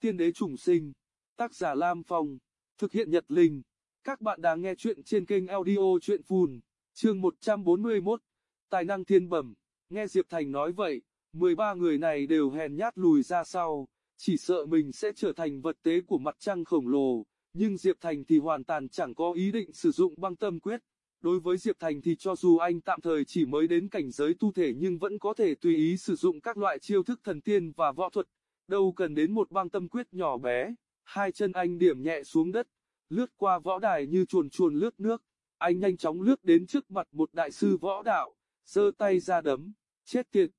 Tiên đế trùng sinh, tác giả Lam Phong, thực hiện Nhật Linh. Các bạn đang nghe chuyện trên kênh audio chuyện phùn, chương 141, tài năng thiên bẩm, nghe Diệp Thành nói vậy, 13 người này đều hèn nhát lùi ra sau, chỉ sợ mình sẽ trở thành vật tế của mặt trăng khổng lồ, nhưng Diệp Thành thì hoàn toàn chẳng có ý định sử dụng băng tâm quyết. Đối với Diệp Thành thì cho dù anh tạm thời chỉ mới đến cảnh giới tu thể nhưng vẫn có thể tùy ý sử dụng các loại chiêu thức thần tiên và võ thuật, đâu cần đến một băng tâm quyết nhỏ bé. Hai chân anh điểm nhẹ xuống đất, lướt qua võ đài như chuồn chuồn lướt nước. Anh nhanh chóng lướt đến trước mặt một đại sư võ đạo, giơ tay ra đấm, chết tiệt,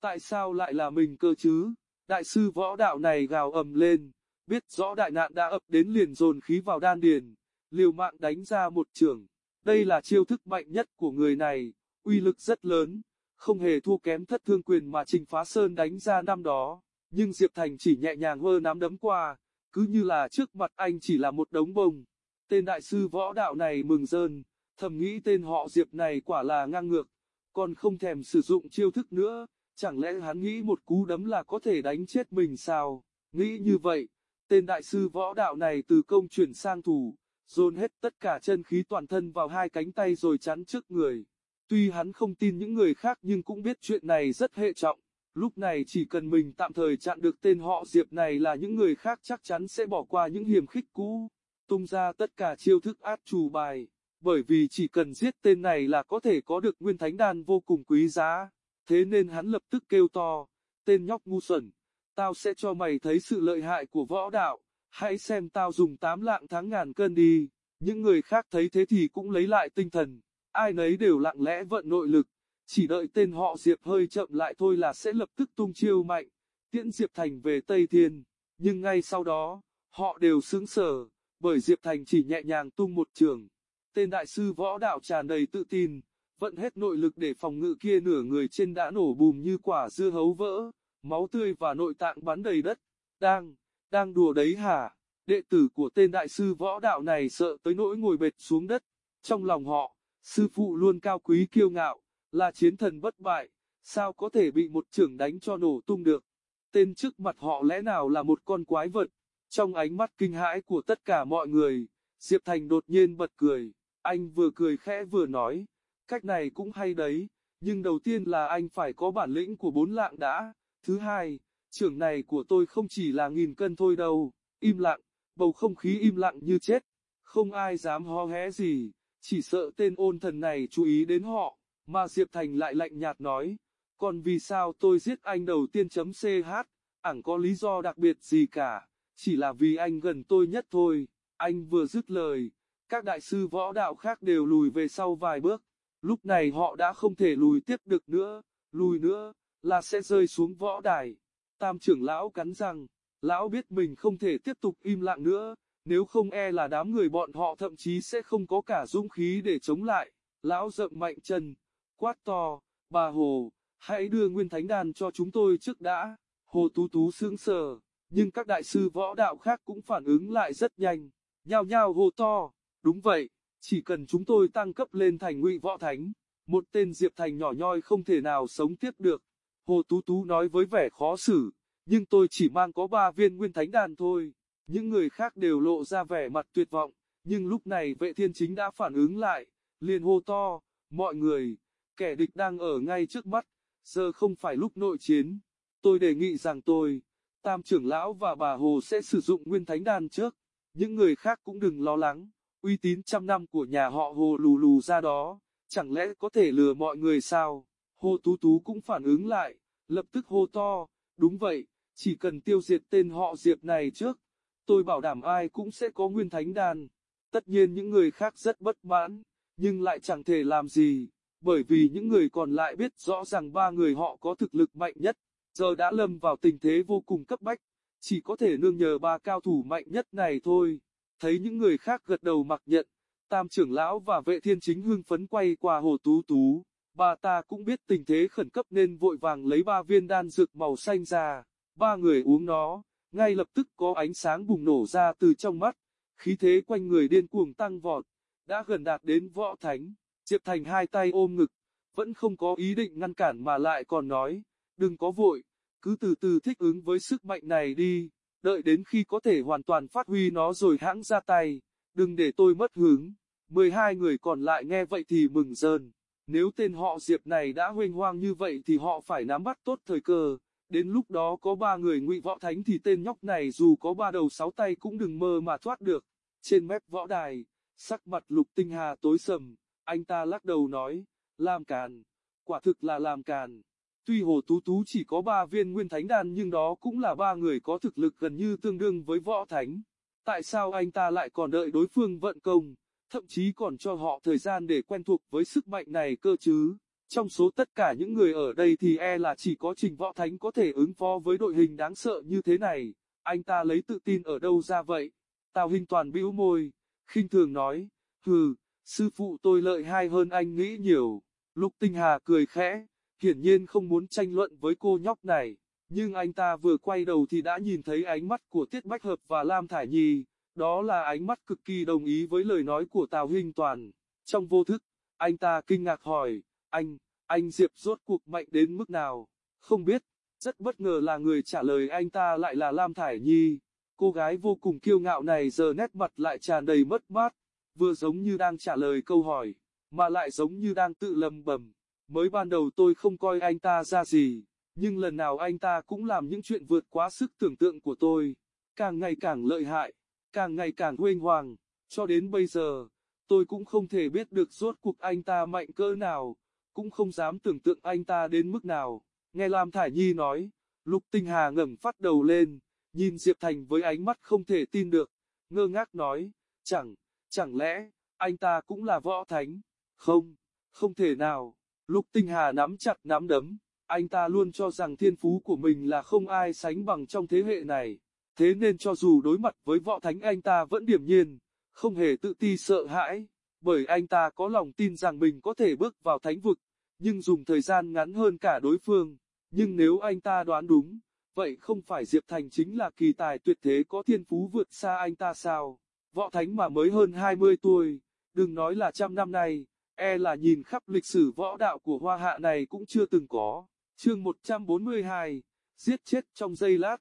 tại sao lại là mình cơ chứ? Đại sư võ đạo này gào ầm lên, biết rõ đại nạn đã ập đến liền dồn khí vào đan điền, liều mạng đánh ra một trường. Đây là chiêu thức mạnh nhất của người này, uy lực rất lớn, không hề thua kém thất thương quyền mà Trình Phá Sơn đánh ra năm đó, nhưng Diệp Thành chỉ nhẹ nhàng hơ nắm đấm qua, cứ như là trước mặt anh chỉ là một đống bông. Tên đại sư võ đạo này mừng rơn, thầm nghĩ tên họ Diệp này quả là ngang ngược, còn không thèm sử dụng chiêu thức nữa, chẳng lẽ hắn nghĩ một cú đấm là có thể đánh chết mình sao? Nghĩ như vậy, tên đại sư võ đạo này từ công chuyển sang thủ, dồn hết tất cả chân khí toàn thân vào hai cánh tay rồi chắn trước người. Tuy hắn không tin những người khác nhưng cũng biết chuyện này rất hệ trọng, lúc này chỉ cần mình tạm thời chặn được tên họ Diệp này là những người khác chắc chắn sẽ bỏ qua những hiểm khích cũ, tung ra tất cả chiêu thức át chủ bài, bởi vì chỉ cần giết tên này là có thể có được nguyên thánh đan vô cùng quý giá, thế nên hắn lập tức kêu to, tên nhóc ngu xuẩn, tao sẽ cho mày thấy sự lợi hại của võ đạo. Hãy xem tao dùng tám lạng tháng ngàn cân đi. Những người khác thấy thế thì cũng lấy lại tinh thần, ai nấy đều lặng lẽ vận nội lực, chỉ đợi tên họ Diệp hơi chậm lại thôi là sẽ lập tức tung chiêu mạnh, tiễn Diệp Thành về Tây Thiên. Nhưng ngay sau đó, họ đều sững sờ, bởi Diệp Thành chỉ nhẹ nhàng tung một trường. Tên đại sư võ đạo tràn đầy tự tin, vận hết nội lực để phòng ngự kia nửa người trên đã nổ bùm như quả dưa hấu vỡ, máu tươi và nội tạng bắn đầy đất. Đang đang đùa đấy hả? Đệ tử của tên đại sư võ đạo này sợ tới nỗi ngồi bệt xuống đất. Trong lòng họ, sư phụ luôn cao quý kiêu ngạo, là chiến thần bất bại, sao có thể bị một trưởng đánh cho nổ tung được. Tên trước mặt họ lẽ nào là một con quái vật. Trong ánh mắt kinh hãi của tất cả mọi người, Diệp Thành đột nhiên bật cười. Anh vừa cười khẽ vừa nói, cách này cũng hay đấy, nhưng đầu tiên là anh phải có bản lĩnh của bốn lạng đã. Thứ hai, trưởng này của tôi không chỉ là nghìn cân thôi đâu, im lặng, bầu không khí im lặng như chết, không ai dám ho hé gì, chỉ sợ tên ôn thần này chú ý đến họ, mà Diệp Thành lại lạnh nhạt nói, còn vì sao tôi giết anh đầu tiên chấm CH, ẳng có lý do đặc biệt gì cả, chỉ là vì anh gần tôi nhất thôi, anh vừa dứt lời, các đại sư võ đạo khác đều lùi về sau vài bước, lúc này họ đã không thể lùi tiếp được nữa, lùi nữa, là sẽ rơi xuống võ đài. Tam trưởng lão cắn răng, lão biết mình không thể tiếp tục im lặng nữa, nếu không e là đám người bọn họ thậm chí sẽ không có cả dũng khí để chống lại. Lão rậm mạnh chân, quát to, bà Hồ, hãy đưa nguyên thánh đàn cho chúng tôi trước đã. Hồ Tú Tú sững sờ, nhưng các đại sư võ đạo khác cũng phản ứng lại rất nhanh, nhao nhao hô to, đúng vậy, chỉ cần chúng tôi tăng cấp lên thành ngụy võ thánh, một tên Diệp Thành nhỏ nhoi không thể nào sống tiếp được. Hồ Tú Tú nói với vẻ khó xử, nhưng tôi chỉ mang có ba viên nguyên thánh đàn thôi. Những người khác đều lộ ra vẻ mặt tuyệt vọng, nhưng lúc này vệ thiên chính đã phản ứng lại, liền hô to, mọi người, kẻ địch đang ở ngay trước mắt, giờ không phải lúc nội chiến. Tôi đề nghị rằng tôi, tam trưởng lão và bà Hồ sẽ sử dụng nguyên thánh đan trước, những người khác cũng đừng lo lắng, uy tín trăm năm của nhà họ Hồ lù lù ra đó, chẳng lẽ có thể lừa mọi người sao? Hồ Tú Tú cũng phản ứng lại, lập tức hô to, đúng vậy, chỉ cần tiêu diệt tên họ Diệp này trước, tôi bảo đảm ai cũng sẽ có nguyên thánh đan. Tất nhiên những người khác rất bất mãn, nhưng lại chẳng thể làm gì, bởi vì những người còn lại biết rõ rằng ba người họ có thực lực mạnh nhất, giờ đã lâm vào tình thế vô cùng cấp bách, chỉ có thể nương nhờ ba cao thủ mạnh nhất này thôi. Thấy những người khác gật đầu mặc nhận, tam trưởng lão và vệ thiên chính hưng phấn quay qua hồ tú tú. Bà ta cũng biết tình thế khẩn cấp nên vội vàng lấy ba viên đan dược màu xanh ra, ba người uống nó, ngay lập tức có ánh sáng bùng nổ ra từ trong mắt, khí thế quanh người điên cuồng tăng vọt, đã gần đạt đến võ thánh, Diệp Thành hai tay ôm ngực, vẫn không có ý định ngăn cản mà lại còn nói, đừng có vội, cứ từ từ thích ứng với sức mạnh này đi, đợi đến khi có thể hoàn toàn phát huy nó rồi hãng ra tay, đừng để tôi mất hứng. 12 người còn lại nghe vậy thì mừng rơn. Nếu tên họ Diệp này đã huênh hoang như vậy thì họ phải nắm bắt tốt thời cơ. Đến lúc đó có ba người ngụy võ thánh thì tên nhóc này dù có ba đầu sáu tay cũng đừng mơ mà thoát được. Trên mép võ đài, sắc mặt lục tinh hà tối sầm, anh ta lắc đầu nói, làm càn, quả thực là làm càn. Tuy Hồ Tú Tú chỉ có ba viên nguyên thánh đan nhưng đó cũng là ba người có thực lực gần như tương đương với võ thánh. Tại sao anh ta lại còn đợi đối phương vận công, thậm chí còn cho họ thời gian để quen thuộc với sức mạnh này cơ chứ? Trong số tất cả những người ở đây thì e là chỉ có Trình Võ Thánh có thể ứng phó với đội hình đáng sợ như thế này. Anh ta lấy tự tin ở đâu ra vậy? Tào Hình toàn bĩu môi, khinh thường nói, hừ, sư phụ tôi lợi hai hơn anh nghĩ nhiều. Lục Tinh Hà cười khẽ, hiển nhiên không muốn tranh luận với cô nhóc này. Nhưng anh ta vừa quay đầu thì đã nhìn thấy ánh mắt của Tiết Bách Hợp và Lam Thải Nhi. Đó là ánh mắt cực kỳ đồng ý với lời nói của Tào Hinh Toàn. Trong vô thức, anh ta kinh ngạc hỏi, anh, anh Diệp rốt cuộc mạnh đến mức nào? Không biết, rất bất ngờ là người trả lời anh ta lại là Lam Thải Nhi. Cô gái vô cùng kiêu ngạo này giờ nét mặt lại tràn đầy mất mát, vừa giống như đang trả lời câu hỏi, mà lại giống như đang tự lầm bầm. Mới ban đầu tôi không coi anh ta ra gì, nhưng lần nào anh ta cũng làm những chuyện vượt quá sức tưởng tượng của tôi, càng ngày càng lợi hại, càng ngày càng huênh hoàng, cho đến bây giờ, tôi cũng không thể biết được rốt cuộc anh ta mạnh cỡ nào, cũng không dám tưởng tượng anh ta đến mức nào. Nghe Lam Thải Nhi nói, Lục Tinh Hà ngẩng phát đầu lên, nhìn Diệp Thành với ánh mắt không thể tin được, ngơ ngác nói, chẳng, chẳng lẽ, anh ta cũng là võ thánh, không, không thể nào. Lục Tinh Hà nắm chặt nắm đấm, anh ta luôn cho rằng thiên phú của mình là không ai sánh bằng trong thế hệ này. Thế nên cho dù đối mặt với võ thánh anh ta vẫn điềm nhiên, không hề tự ti sợ hãi, bởi anh ta có lòng tin rằng mình có thể bước vào thánh vực, nhưng dùng thời gian ngắn hơn cả đối phương. Nhưng nếu anh ta đoán đúng, vậy không phải Diệp Thành chính là kỳ tài tuyệt thế có thiên phú vượt xa anh ta sao? Võ thánh mà mới hơn 20 tuổi, đừng nói là trăm năm nay, e là nhìn khắp lịch sử võ đạo của hoa hạ này cũng chưa từng có. Chương 142, giết chết trong giây lát.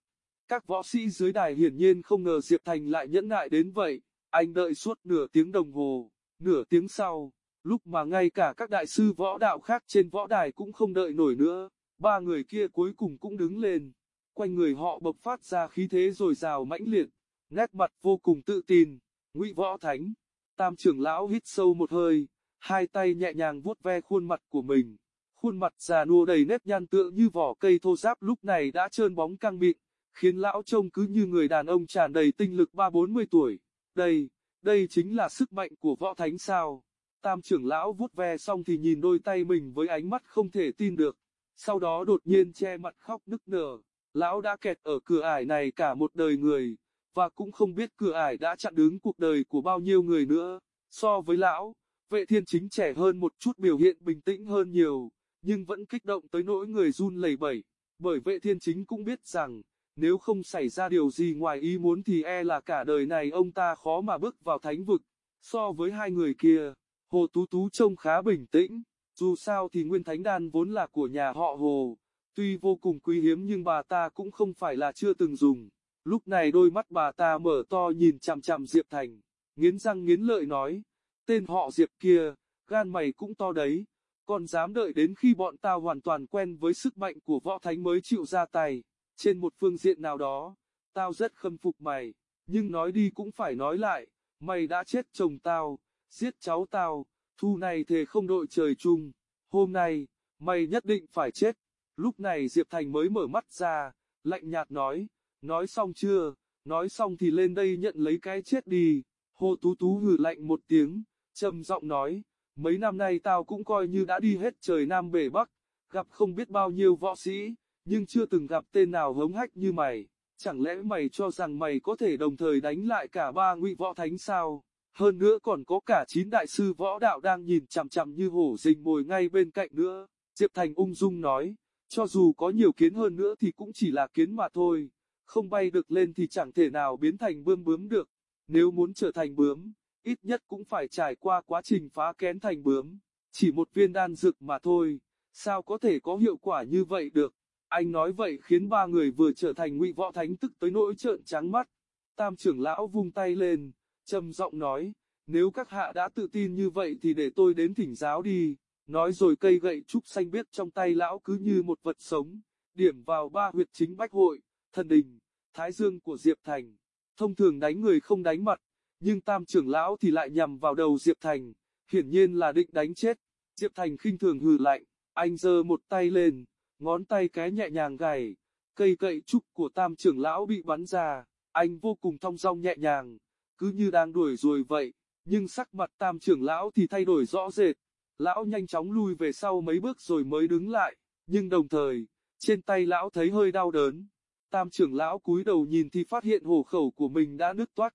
Các võ sĩ dưới đài hiển nhiên không ngờ Diệp Thành lại nhẫn nại đến vậy, anh đợi suốt nửa tiếng đồng hồ, nửa tiếng sau, lúc mà ngay cả các đại sư võ đạo khác trên võ đài cũng không đợi nổi nữa, ba người kia cuối cùng cũng đứng lên, quanh người họ bộc phát ra khí thế rồi rào mãnh liệt, nét mặt vô cùng tự tin, ngụy võ thánh, tam trưởng lão hít sâu một hơi, hai tay nhẹ nhàng vuốt ve khuôn mặt của mình. Khuôn mặt già nua đầy nếp nhăn tựa như vỏ cây thô ráp lúc này đã trơn bóng căng mịn, khiến lão trông cứ như người đàn ông tràn đầy tinh lực ba bốn mươi tuổi. Đây, đây chính là sức mạnh của võ thánh sao. Tam trưởng lão vuốt ve xong thì nhìn đôi tay mình với ánh mắt không thể tin được. Sau đó đột nhiên che mặt khóc nức nở. Lão đã kẹt ở cửa ải này cả một đời người, và cũng không biết cửa ải đã chặn đứng cuộc đời của bao nhiêu người nữa. So với lão, vệ thiên chính trẻ hơn một chút biểu hiện bình tĩnh hơn nhiều nhưng vẫn kích động tới nỗi người run lẩy bẩy, bởi vệ thiên chính cũng biết rằng, nếu không xảy ra điều gì ngoài ý muốn thì e là cả đời này ông ta khó mà bước vào thánh vực. So với hai người kia, Hồ Tú Tú trông khá bình tĩnh, dù sao thì nguyên thánh đan vốn là của nhà họ Hồ, tuy vô cùng quý hiếm nhưng bà ta cũng không phải là chưa từng dùng. Lúc này đôi mắt bà ta mở to nhìn chằm chằm Diệp Thành, nghiến răng nghiến lợi nói, tên họ Diệp kia, gan mày cũng to đấy, còn dám đợi đến khi bọn ta hoàn toàn quen với sức mạnh của võ thánh mới chịu ra tay. Trên một phương diện nào đó, tao rất khâm phục mày, nhưng nói đi cũng phải nói lại, mày đã chết chồng tao, giết cháu tao, thu này thề không đội trời chung, hôm nay, mày nhất định phải chết. Lúc này Diệp Thành mới mở mắt ra, lạnh nhạt nói, nói xong chưa, nói xong thì lên đây nhận lấy cái chết đi. Hồ Tú Tú hừ lạnh một tiếng, trầm giọng nói, Mấy năm nay tao cũng coi như đã đi hết trời Nam Bể Bắc, gặp không biết bao nhiêu võ sĩ, nhưng chưa từng gặp tên nào hống hách như mày. Chẳng lẽ mày cho rằng mày có thể đồng thời đánh lại cả ba ngụy võ thánh sao? Hơn nữa còn có cả chín đại sư võ đạo đang nhìn chằm chằm như hổ rình mồi ngay bên cạnh nữa. Diệp Thành ung dung nói, cho dù có nhiều kiến hơn nữa thì cũng chỉ là kiến mà thôi, không bay được lên thì chẳng thể nào biến thành bươm bướm được. Nếu muốn trở thành bướm, ít nhất cũng phải trải qua quá trình phá kén thành bướm. Chỉ một viên đan dược mà thôi, sao có thể có hiệu quả như vậy được? Anh nói vậy khiến ba người vừa trở thành ngụy võ thánh tức tới nỗi trợn trắng mắt. Tam trưởng lão vung tay lên, trầm giọng nói, nếu các hạ đã tự tin như vậy thì để tôi đến thỉnh giáo đi. Nói rồi cây gậy trúc xanh biếc trong tay lão cứ như một vật sống, điểm vào ba huyệt chính bách hội, thần đình, thái dương của Diệp Thành. Thông thường đánh người không đánh mặt, nhưng tam trưởng lão thì lại nhằm vào đầu Diệp Thành, hiển nhiên là định đánh chết. Diệp Thành khinh thường hừ lạnh, anh giơ một tay lên, ngón tay cái nhẹ nhàng gảy, cây cậy trúc của tam trưởng lão bị bắn ra, anh vô cùng thong dong nhẹ nhàng, cứ như đang đuổi rồi vậy, nhưng sắc mặt tam trưởng lão thì thay đổi rõ rệt, lão nhanh chóng lui về sau mấy bước rồi mới đứng lại, nhưng đồng thời, trên tay lão thấy hơi đau đớn. Tam trưởng lão cúi đầu nhìn thì phát hiện hổ khẩu của mình đã nứt toát,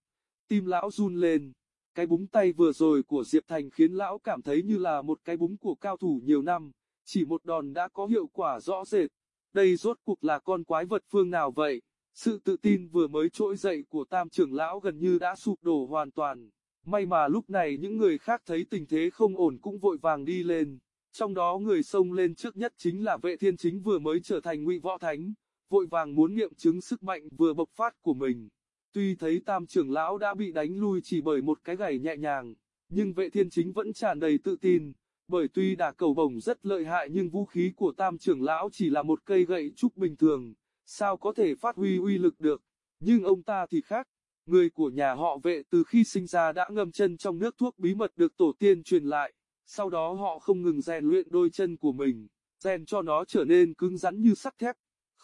tim lão run lên. Cái búng tay vừa rồi của Diệp Thành khiến lão cảm thấy như là một cái búng của cao thủ nhiều năm, chỉ một đòn đã có hiệu quả rõ rệt. Đây rốt cuộc là con quái vật phương nào vậy? Sự tự tin vừa mới trỗi dậy của tam trưởng lão gần như đã sụp đổ hoàn toàn. May mà lúc này những người khác thấy tình thế không ổn cũng vội vàng đi lên. Trong đó người xông lên trước nhất chính là vệ thiên chính vừa mới trở thành ngụy võ thánh, vội vàng muốn nghiệm chứng sức mạnh vừa bộc phát của mình. Tuy thấy tam trưởng lão đã bị đánh lui chỉ bởi một cái gảy nhẹ nhàng, nhưng vệ thiên chính vẫn tràn đầy tự tin, bởi tuy đà cầu bổng rất lợi hại nhưng vũ khí của tam trưởng lão chỉ là một cây gậy trúc bình thường, sao có thể phát huy uy lực được, nhưng ông ta thì khác. Người của nhà họ vệ từ khi sinh ra đã ngâm chân trong nước thuốc bí mật được tổ tiên truyền lại, sau đó họ không ngừng rèn luyện đôi chân của mình, rèn cho nó trở nên cứng rắn như sắt thép,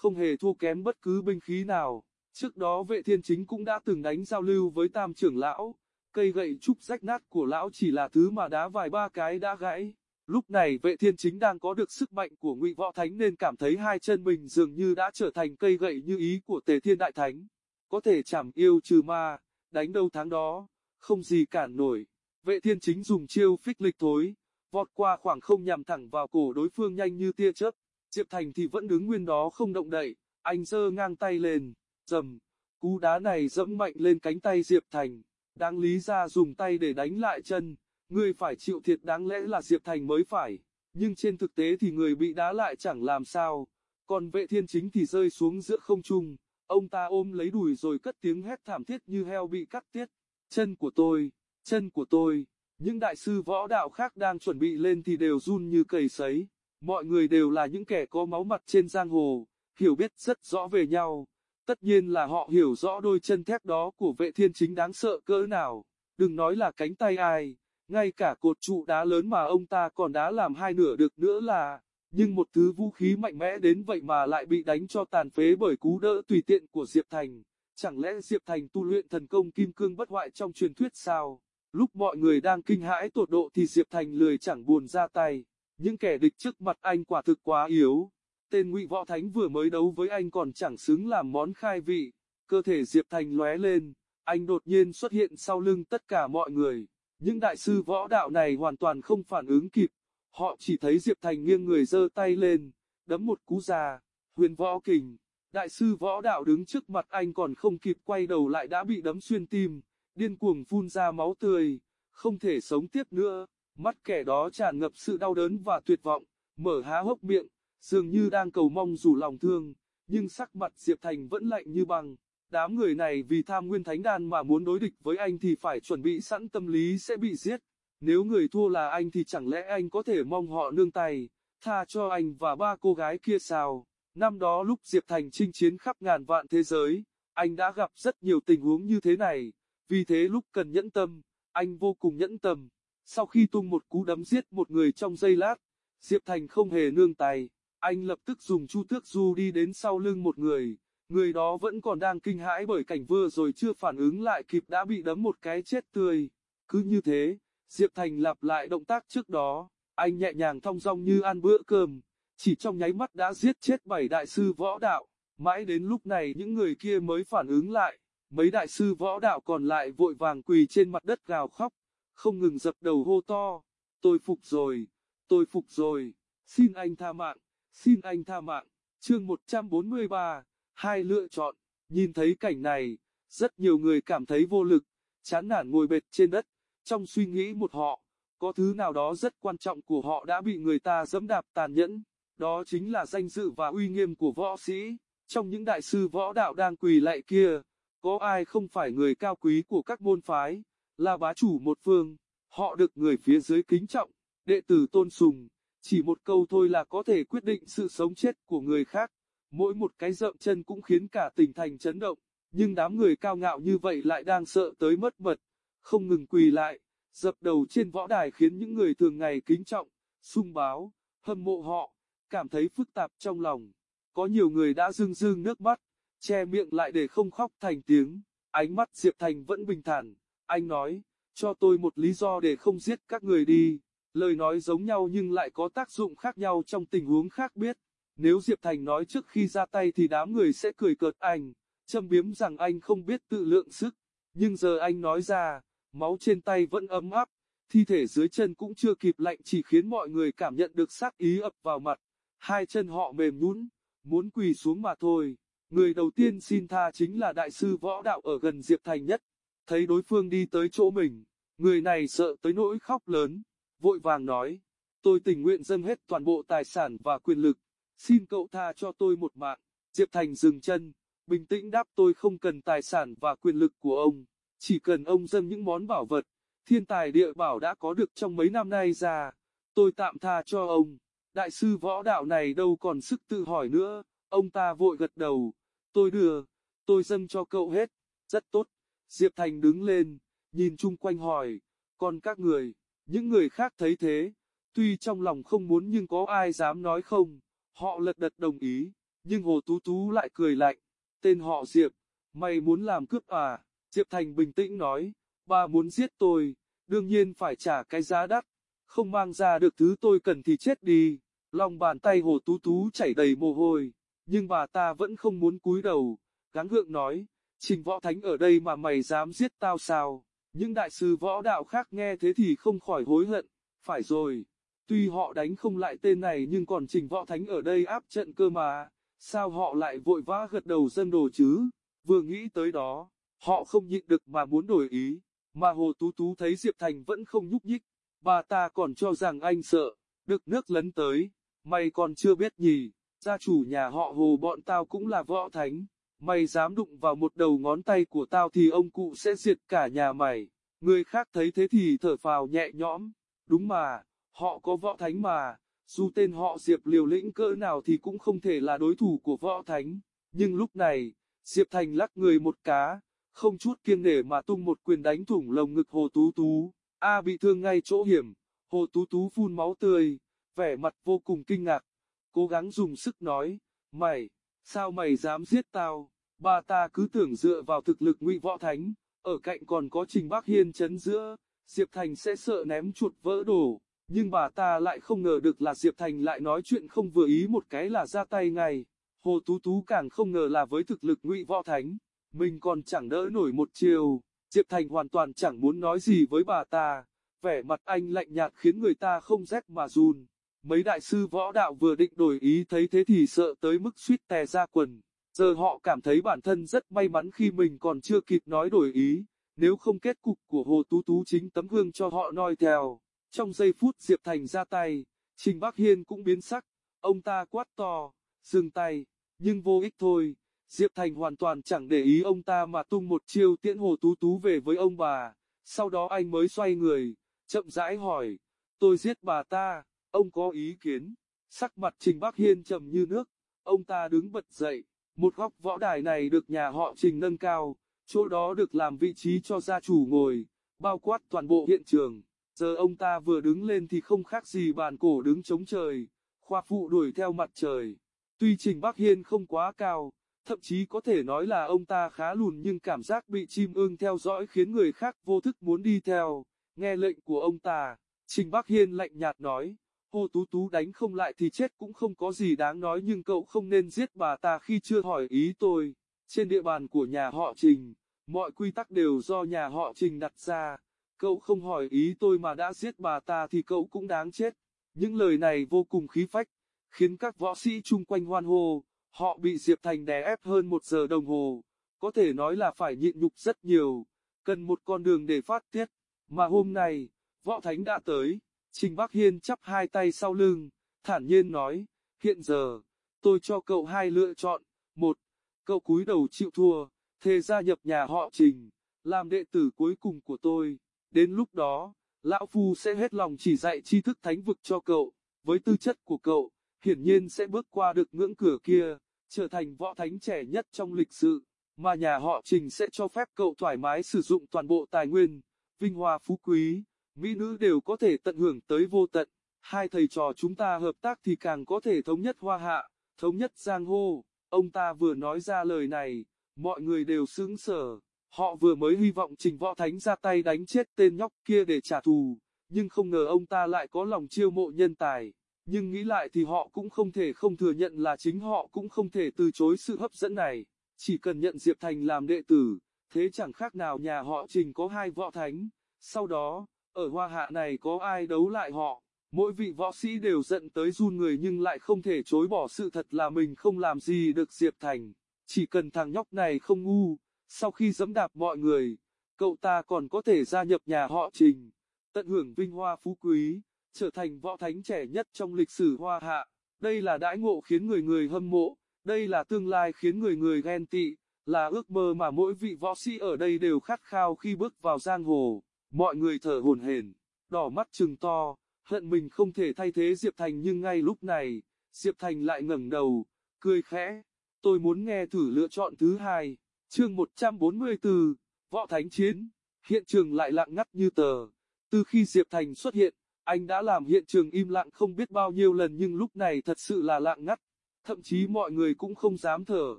không hề thua kém bất cứ binh khí nào. Trước đó vệ thiên chính cũng đã từng đánh giao lưu với tam trưởng lão, cây gậy trúc rách nát của lão chỉ là thứ mà đá vài ba cái đã gãy. Lúc này vệ thiên chính đang có được sức mạnh của ngụy võ thánh nên cảm thấy hai chân mình dường như đã trở thành cây gậy như ý của tề thiên đại thánh. Có thể chảm yêu trừ ma, đánh đâu tháng đó, không gì cản nổi. Vệ thiên chính dùng chiêu phích lịch thối, vọt qua khoảng không nhằm thẳng vào cổ đối phương nhanh như tia chớp. Diệp Thành thì vẫn đứng nguyên đó không động đậy, anh giơ ngang tay lên, dầm, cú đá này dẫm mạnh lên cánh tay Diệp Thành, đáng lý ra dùng tay để đánh lại chân, người phải chịu thiệt đáng lẽ là Diệp Thành mới phải, nhưng trên thực tế thì người bị đá lại chẳng làm sao, còn vệ thiên chính thì rơi xuống giữa không trung, ông ta ôm lấy đùi rồi cất tiếng hét thảm thiết như heo bị cắt tiết, chân của tôi, chân của tôi, những đại sư võ đạo khác đang chuẩn bị lên thì đều run như cầy sấy, mọi người đều là những kẻ có máu mặt trên giang hồ, hiểu biết rất rõ về nhau. Tất nhiên là họ hiểu rõ đôi chân thép đó của vệ thiên chính đáng sợ cỡ nào, đừng nói là cánh tay ai, ngay cả cột trụ đá lớn mà ông ta còn đá làm hai nửa được nữa là, nhưng một thứ vũ khí mạnh mẽ đến vậy mà lại bị đánh cho tàn phế bởi cú đỡ tùy tiện của Diệp Thành. Chẳng lẽ Diệp Thành tu luyện thần công kim cương bất hoại trong truyền thuyết sao? Lúc mọi người đang kinh hãi tột độ thì Diệp Thành lười chẳng buồn ra tay. Những kẻ địch trước mặt anh quả thực quá yếu. Tên Ngụy Võ Thánh vừa mới đấu với anh còn chẳng xứng làm món khai vị. Cơ thể Diệp Thành lóe lên, anh đột nhiên xuất hiện sau lưng tất cả mọi người. Những đại sư võ đạo này hoàn toàn không phản ứng kịp. Họ chỉ thấy Diệp Thành nghiêng người giơ tay lên, đấm một cú già, huyền võ kình. Đại sư võ đạo đứng trước mặt anh còn không kịp quay đầu lại đã bị đấm xuyên tim, điên cuồng phun ra máu tươi, không thể sống tiếp nữa. Mắt kẻ đó tràn ngập sự đau đớn và tuyệt vọng, mở há hốc miệng, dường như đang cầu mong rủ lòng thương, nhưng sắc mặt Diệp Thành vẫn lạnh như băng. Đám người này vì tham nguyên thánh đan mà muốn đối địch với anh thì phải chuẩn bị sẵn tâm lý sẽ bị giết. Nếu người thua là anh thì chẳng lẽ anh có thể mong họ nương tay, tha cho anh và ba cô gái kia sao? Năm đó lúc Diệp Thành chinh chiến khắp ngàn vạn thế giới, anh đã gặp rất nhiều tình huống như thế này, vì thế lúc cần nhẫn tâm, anh vô cùng nhẫn tâm. Sau khi tung một cú đấm giết một người trong giây lát, Diệp Thành không hề nương tay, anh lập tức dùng chu tước du đi đến sau lưng một người, người đó vẫn còn đang kinh hãi bởi cảnh vừa rồi chưa phản ứng lại kịp đã bị đấm một cái chết tươi. Cứ như thế, Diệp Thành lặp lại động tác trước đó, anh nhẹ nhàng thong dong như ăn bữa cơm, chỉ trong nháy mắt đã giết chết bảy đại sư võ đạo, mãi đến lúc này những người kia mới phản ứng lại, mấy đại sư võ đạo còn lại vội vàng quỳ trên mặt đất gào khóc, không ngừng dập đầu hô to, tôi phục rồi, tôi phục rồi, xin anh tha mạng, xin anh tha mạng, chương 143, hai lựa chọn, nhìn thấy cảnh này, rất nhiều người cảm thấy vô lực, chán nản ngồi bệt trên đất, trong suy nghĩ một họ, có thứ nào đó rất quan trọng của họ đã bị người ta dẫm đạp tàn nhẫn, đó chính là danh dự và uy nghiêm của võ sĩ. Trong những đại sư võ đạo đang quỳ lạy kia, có ai không phải người cao quý của các môn phái, là bá chủ một phương, họ được người phía dưới kính trọng, đệ tử tôn sùng, chỉ một câu thôi là có thể quyết định sự sống chết của người khác. Mỗi một cái dậm chân cũng khiến cả tỉnh thành chấn động, nhưng đám người cao ngạo như vậy lại đang sợ tới mất mật, không ngừng quỳ lại, dập đầu trên võ đài khiến những người thường ngày kính trọng, sung báo, hâm mộ họ, cảm thấy phức tạp trong lòng. Có nhiều người đã rưng rưng nước mắt, che miệng lại để không khóc thành tiếng, ánh mắt Diệp Thành vẫn bình thản, anh nói, cho tôi một lý do để không giết các người đi. Lời nói giống nhau nhưng lại có tác dụng khác nhau trong tình huống khác biết. Nếu Diệp Thành nói trước khi ra tay thì đám người sẽ cười cợt anh, châm biếm rằng anh không biết tự lượng sức. Nhưng giờ anh nói ra, máu trên tay vẫn ấm áp, thi thể dưới chân cũng chưa kịp lạnh chỉ khiến mọi người cảm nhận được sát ý ập vào mặt. Hai chân họ mềm nhũn, muốn quỳ xuống mà thôi. Người đầu tiên xin tha chính là đại sư võ đạo ở gần Diệp Thành nhất. Thấy đối phương đi tới chỗ mình, người này sợ tới nỗi khóc lớn, vội vàng nói, tôi tình nguyện dâng hết toàn bộ tài sản và quyền lực, xin cậu tha cho tôi một mạng. Diệp Thành dừng chân, bình tĩnh đáp tôi không cần tài sản và quyền lực của ông, chỉ cần ông dâng những món bảo vật, thiên tài địa bảo đã có được trong mấy năm nay ra, tôi tạm tha cho ông. Đại sư võ đạo này đâu còn sức tự hỏi nữa, ông ta vội gật đầu, tôi đưa, tôi dâng cho cậu hết, rất tốt. Diệp Thành đứng lên, nhìn chung quanh hỏi, còn các người, những người khác thấy thế, tuy trong lòng không muốn nhưng có ai dám nói không, họ lật đật đồng ý, nhưng Hồ Tú Tú lại cười lạnh, tên họ Diệp, mày muốn làm cướp à, Diệp Thành bình tĩnh nói, bà muốn giết tôi, đương nhiên phải trả cái giá đắt, không mang ra được thứ tôi cần thì chết đi, lòng bàn tay Hồ Tú Tú chảy đầy mồ hôi, nhưng bà ta vẫn không muốn cúi đầu, gắng gượng nói, Trình võ thánh ở đây mà mày dám giết tao sao? Những đại sư võ đạo khác nghe thế thì không khỏi hối hận. Phải rồi, tuy họ đánh không lại tên này nhưng còn trình võ thánh ở đây áp trận cơ mà. Sao họ lại vội vã gật đầu dân đồ chứ? Vừa nghĩ tới đó, họ không nhịn được mà muốn đổi ý. Mà Hồ Tú Tú thấy Diệp Thành vẫn không nhúc nhích. Bà ta còn cho rằng anh sợ, được nước lấn tới. Mày còn chưa biết nhỉ, gia chủ nhà họ Hồ bọn tao cũng là võ thánh. Mày dám đụng vào một đầu ngón tay của tao thì ông cụ sẽ diệt cả nhà mày. Người khác thấy thế thì thở phào nhẹ nhõm. Đúng mà, họ có võ thánh mà. Dù tên họ Diệp liều lĩnh cỡ nào thì cũng không thể là đối thủ của võ thánh. Nhưng lúc này, Diệp Thành lắc người một cá, không chút kiêng nể mà tung một quyền đánh thủng lồng ngực Hồ Tú Tú. A bị thương ngay chỗ hiểm, Hồ Tú Tú phun máu tươi, vẻ mặt vô cùng kinh ngạc. Cố gắng dùng sức nói, mày, sao mày dám giết tao? Bà ta cứ tưởng dựa vào thực lực ngụy võ thánh, ở cạnh còn có Trình Bắc Hiên chấn giữa, Diệp Thành sẽ sợ ném chuột vỡ đồ, nhưng bà ta lại không ngờ được là Diệp Thành lại nói chuyện không vừa ý một cái là ra tay ngay. Hồ Tú Tú càng không ngờ là với thực lực ngụy võ thánh, mình còn chẳng đỡ nổi một chiều, Diệp Thành hoàn toàn chẳng muốn nói gì với bà ta, vẻ mặt anh lạnh nhạt khiến người ta không rét mà run. Mấy đại sư võ đạo vừa định đổi ý thấy thế thì sợ tới mức suýt tè ra quần. Giờ họ cảm thấy bản thân rất may mắn khi mình còn chưa kịp nói đổi ý, nếu không kết cục của Hồ Tú Tú chính tấm gương cho họ noi theo. Trong giây phút Diệp Thành ra tay, Trình Bắc Hiên cũng biến sắc, ông ta quát to, dừng tay, nhưng vô ích thôi. Diệp Thành hoàn toàn chẳng để ý ông ta mà tung một chiêu tiễn Hồ Tú Tú về với ông bà, sau đó anh mới xoay người, chậm rãi hỏi, tôi giết bà ta, ông có ý kiến, sắc mặt Trình Bắc Hiên trầm như nước, ông ta đứng bật dậy, một góc võ đài này được nhà họ Trình nâng cao, chỗ đó được làm vị trí cho gia chủ ngồi, bao quát toàn bộ hiện trường. Giờ ông ta vừa đứng lên thì không khác gì bàn cổ đứng chống trời, khoa phụ đuổi theo mặt trời. Tuy Trình Bắc Hiên không quá cao, thậm chí có thể nói là ông ta khá lùn nhưng cảm giác bị chim ưng theo dõi khiến người khác vô thức muốn đi theo. Nghe lệnh của ông ta, Trình Bắc Hiên lạnh nhạt nói, Hồ Tú Tú đánh không lại thì chết cũng không có gì đáng nói nhưng cậu không nên giết bà ta khi chưa hỏi ý tôi. Trên địa bàn của nhà họ Trình, mọi quy tắc đều do nhà họ Trình đặt ra. Cậu không hỏi ý tôi mà đã giết bà ta thì cậu cũng đáng chết. Những lời này vô cùng khí phách, khiến các võ sĩ chung quanh hoan hô. Họ bị Diệp Thành đè ép hơn một giờ đồng hồ. Có thể nói là phải nhịn nhục rất nhiều. Cần một con đường để phát tiết. Mà hôm nay, võ thánh đã tới. Trình Bắc Hiên chắp hai tay sau lưng, thản nhiên nói, Hiện giờ, tôi cho cậu hai lựa chọn. Một, cậu cúi đầu chịu thua, thề gia nhập nhà họ Trình, làm đệ tử cuối cùng của tôi. Đến lúc đó, Lão Phu sẽ hết lòng chỉ dạy tri thức thánh vực cho cậu. Với tư chất của cậu, hiển nhiên sẽ bước qua được ngưỡng cửa kia, trở thành võ thánh trẻ nhất trong lịch sử, mà nhà họ Trình sẽ cho phép cậu thoải mái sử dụng toàn bộ tài nguyên, vinh hoa phú quý, mỹ nữ đều có thể tận hưởng tới vô tận. Hai thầy trò chúng ta hợp tác thì càng có thể thống nhất hoa hạ, thống nhất giang hồ. Ông ta vừa nói ra lời này, mọi người đều sững sờ. Họ vừa mới hy vọng Trình Võ Thánh ra tay đánh chết tên nhóc kia để trả thù, nhưng không ngờ ông ta lại có lòng chiêu mộ nhân tài. Nhưng nghĩ lại thì họ cũng không thể không thừa nhận là chính họ cũng không thể từ chối sự hấp dẫn này. Chỉ cần nhận Diệp Thành làm đệ tử, thế chẳng khác nào nhà họ Trình có hai võ thánh. Sau đó, ở hoa hạ này có ai đấu lại họ. Mỗi vị võ sĩ đều giận tới run người nhưng lại không thể chối bỏ sự thật là mình không làm gì được Diệp Thành. Chỉ cần thằng nhóc này không ngu, sau khi dẫm đạp mọi người, cậu ta còn có thể gia nhập nhà họ Trình, tận hưởng vinh hoa phú quý, trở thành võ thánh trẻ nhất trong lịch sử hoa hạ. Đây là đãi ngộ khiến người người hâm mộ, đây là tương lai khiến người người ghen tị, là ước mơ mà mỗi vị võ sĩ ở đây đều khát khao khi bước vào giang hồ. Mọi người thở hổn hển, đỏ mắt trừng to, hận mình không thể thay thế Diệp Thành nhưng ngay lúc này, Diệp Thành lại ngẩng đầu, cười khẽ. Tôi muốn nghe thử lựa chọn thứ hai. Chương 144, Võ Thánh Chiến. Hiện trường lại lặng ngắt như tờ. Từ khi Diệp Thành xuất hiện, anh đã làm hiện trường im lặng không biết bao nhiêu lần nhưng lúc này thật sự là lặng ngắt. Thậm chí mọi người cũng không dám thở,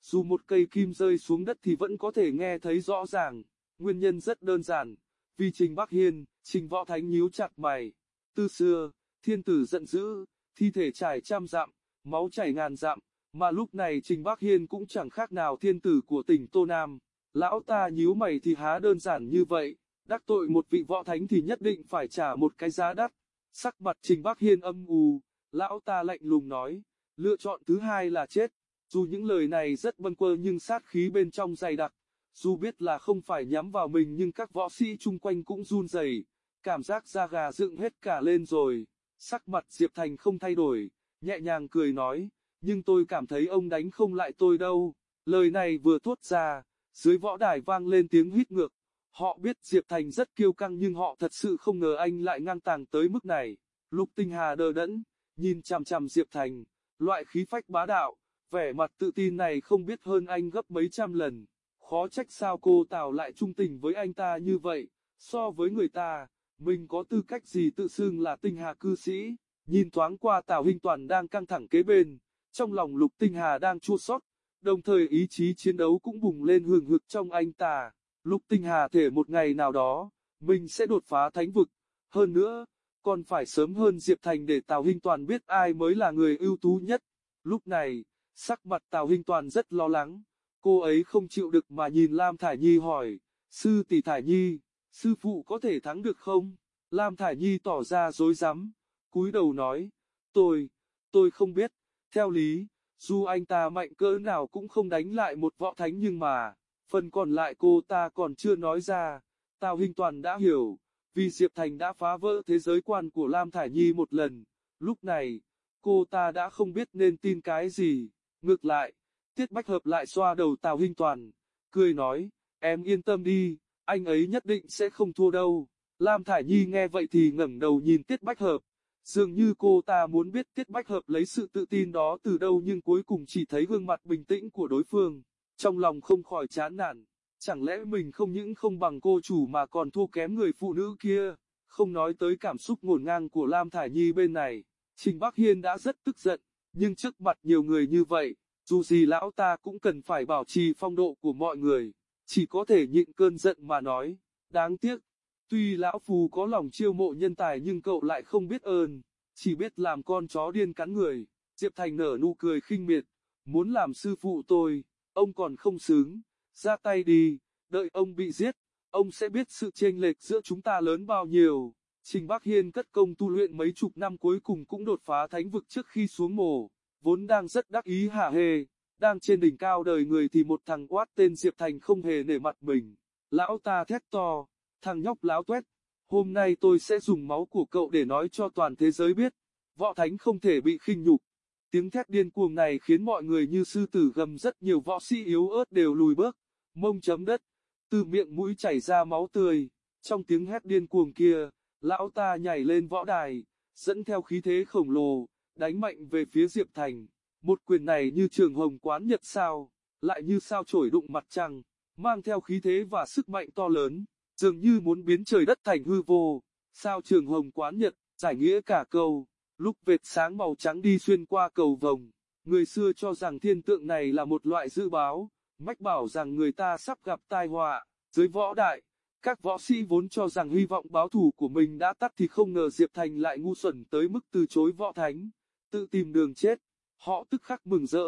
dù một cây kim rơi xuống đất thì vẫn có thể nghe thấy rõ ràng. Nguyên nhân rất đơn giản, vì Trình Bắc Hiên, Trình Võ Thánh nhíu chặt mày. Từ xưa, thiên tử giận dữ, thi thể trải trăm dặm, máu chảy ngàn dặm, mà lúc này Trình Bắc Hiên cũng chẳng khác nào thiên tử của tỉnh Tô Nam. Lão ta nhíu mày thì há đơn giản như vậy, đắc tội một vị võ thánh thì nhất định phải trả một cái giá đắt. Sắc mặt Trình Bắc Hiên âm u, lão ta lạnh lùng nói, lựa chọn thứ hai là chết. Dù những lời này rất bâng quơ nhưng sát khí bên trong dày đặc, dù biết là không phải nhắm vào mình nhưng các võ sĩ chung quanh cũng run rẩy, cảm giác da gà dựng hết cả lên rồi. Sắc mặt Diệp Thành không thay đổi, nhẹ nhàng cười nói, nhưng tôi cảm thấy ông đánh không lại tôi đâu. Lời này vừa thốt ra, dưới võ đài vang lên tiếng hít ngược. Họ biết Diệp Thành rất kiêu căng nhưng họ thật sự không ngờ anh lại ngang tàng tới mức này. Lục Tinh Hà đờ đẫn, nhìn chằm chằm Diệp Thành, loại khí phách bá đạo, vẻ mặt tự tin này không biết hơn anh gấp mấy trăm lần. Khó trách sao cô Tào lại trung tình với anh ta như vậy, so với người ta, mình có tư cách gì tự xưng là tinh hà cư sĩ. Nhìn thoáng qua Tào Hinh Toàn đang căng thẳng kế bên, trong lòng Lục Tinh Hà đang chua xót, đồng thời ý chí chiến đấu cũng bùng lên hừng hực trong anh ta. Lục Tinh Hà thể một ngày nào đó, mình sẽ đột phá thánh vực. Hơn nữa, còn phải sớm hơn Diệp Thành để Tào Hinh Toàn biết ai mới là người ưu tú nhất. Lúc này, sắc mặt Tào Hinh Toàn rất lo lắng. Cô ấy không chịu được mà nhìn Lam Thải Nhi hỏi, Sư tỷ Thải Nhi, sư phụ có thể thắng được không? Lam Thải Nhi tỏ ra dối rắm cúi đầu nói, tôi, tôi không biết. Theo lý, dù anh ta mạnh cỡ nào cũng không đánh lại một võ thánh nhưng mà, phần còn lại cô ta còn chưa nói ra. Tào Hình Toàn đã hiểu, vì Diệp Thành đã phá vỡ thế giới quan của Lam Thải Nhi một lần. Lúc này, cô ta đã không biết nên tin cái gì. Ngược lại, Tiết Bách Hợp lại xoa đầu Tào Hinh Toàn, cười nói, em yên tâm đi, anh ấy nhất định sẽ không thua đâu. Lam Thải Nhi nghe vậy thì ngẩng đầu nhìn Tiết Bách Hợp, Dường như cô ta muốn biết Tiết Bách Hợp lấy sự tự tin đó từ đâu nhưng cuối cùng chỉ thấy gương mặt bình tĩnh của đối phương. Trong lòng không khỏi chán nản. Chẳng lẽ mình không những không bằng cô chủ mà còn thua kém người phụ nữ kia. Không nói tới cảm xúc ngổn ngang của Lam Thải Nhi bên này. Trình Bắc Hiên đã rất tức giận. Nhưng trước mặt nhiều người như vậy, dù gì lão ta cũng cần phải bảo trì phong độ của mọi người. Chỉ có thể nhịn cơn giận mà nói. Đáng tiếc, Tuy lão phù có lòng chiêu mộ nhân tài nhưng cậu lại không biết ơn, chỉ biết làm con chó điên cắn người. Diệp Thành nở nụ cười khinh miệt, muốn làm sư phụ tôi, ông còn không xứng, ra tay đi, đợi ông bị giết, ông sẽ biết sự chênh lệch giữa chúng ta lớn bao nhiêu. Trình Bắc Hiên cất công tu luyện mấy chục năm cuối cùng cũng đột phá thánh vực trước khi xuống mồ, vốn đang rất đắc ý hạ hề, đang trên đỉnh cao đời người thì một thằng quát tên Diệp Thành không hề nể mặt mình. Lão ta thét to, Thằng nhóc láo tuét, hôm nay tôi sẽ dùng máu của cậu để nói cho toàn thế giới biết, võ thánh không thể bị khinh nhục. Tiếng thét điên cuồng này khiến mọi người như sư tử gầm rất nhiều võ sĩ yếu ớt đều lùi bước, mông chấm đất, từ miệng mũi chảy ra máu tươi. Trong tiếng hét điên cuồng kia, lão ta nhảy lên võ đài, dẫn theo khí thế khổng lồ, đánh mạnh về phía Diệp Thành. Một quyền này như trường hồng quán nhật sao, lại như sao chổi đụng mặt trăng, mang theo khí thế và sức mạnh to lớn, dường như muốn biến trời đất thành hư vô. Sao trường hồng quán nhật, giải nghĩa cả câu, lúc vệt sáng màu trắng đi xuyên qua cầu vồng. Người xưa cho rằng thiên tượng này là một loại dự báo, mách bảo rằng người ta sắp gặp tai họa. Dưới võ đại, các võ sĩ vốn cho rằng hy vọng báo thù của mình đã tắt thì không ngờ Diệp Thành lại ngu xuẩn tới mức từ chối võ thánh, tự tìm đường chết. Họ tức khắc mừng rỡ,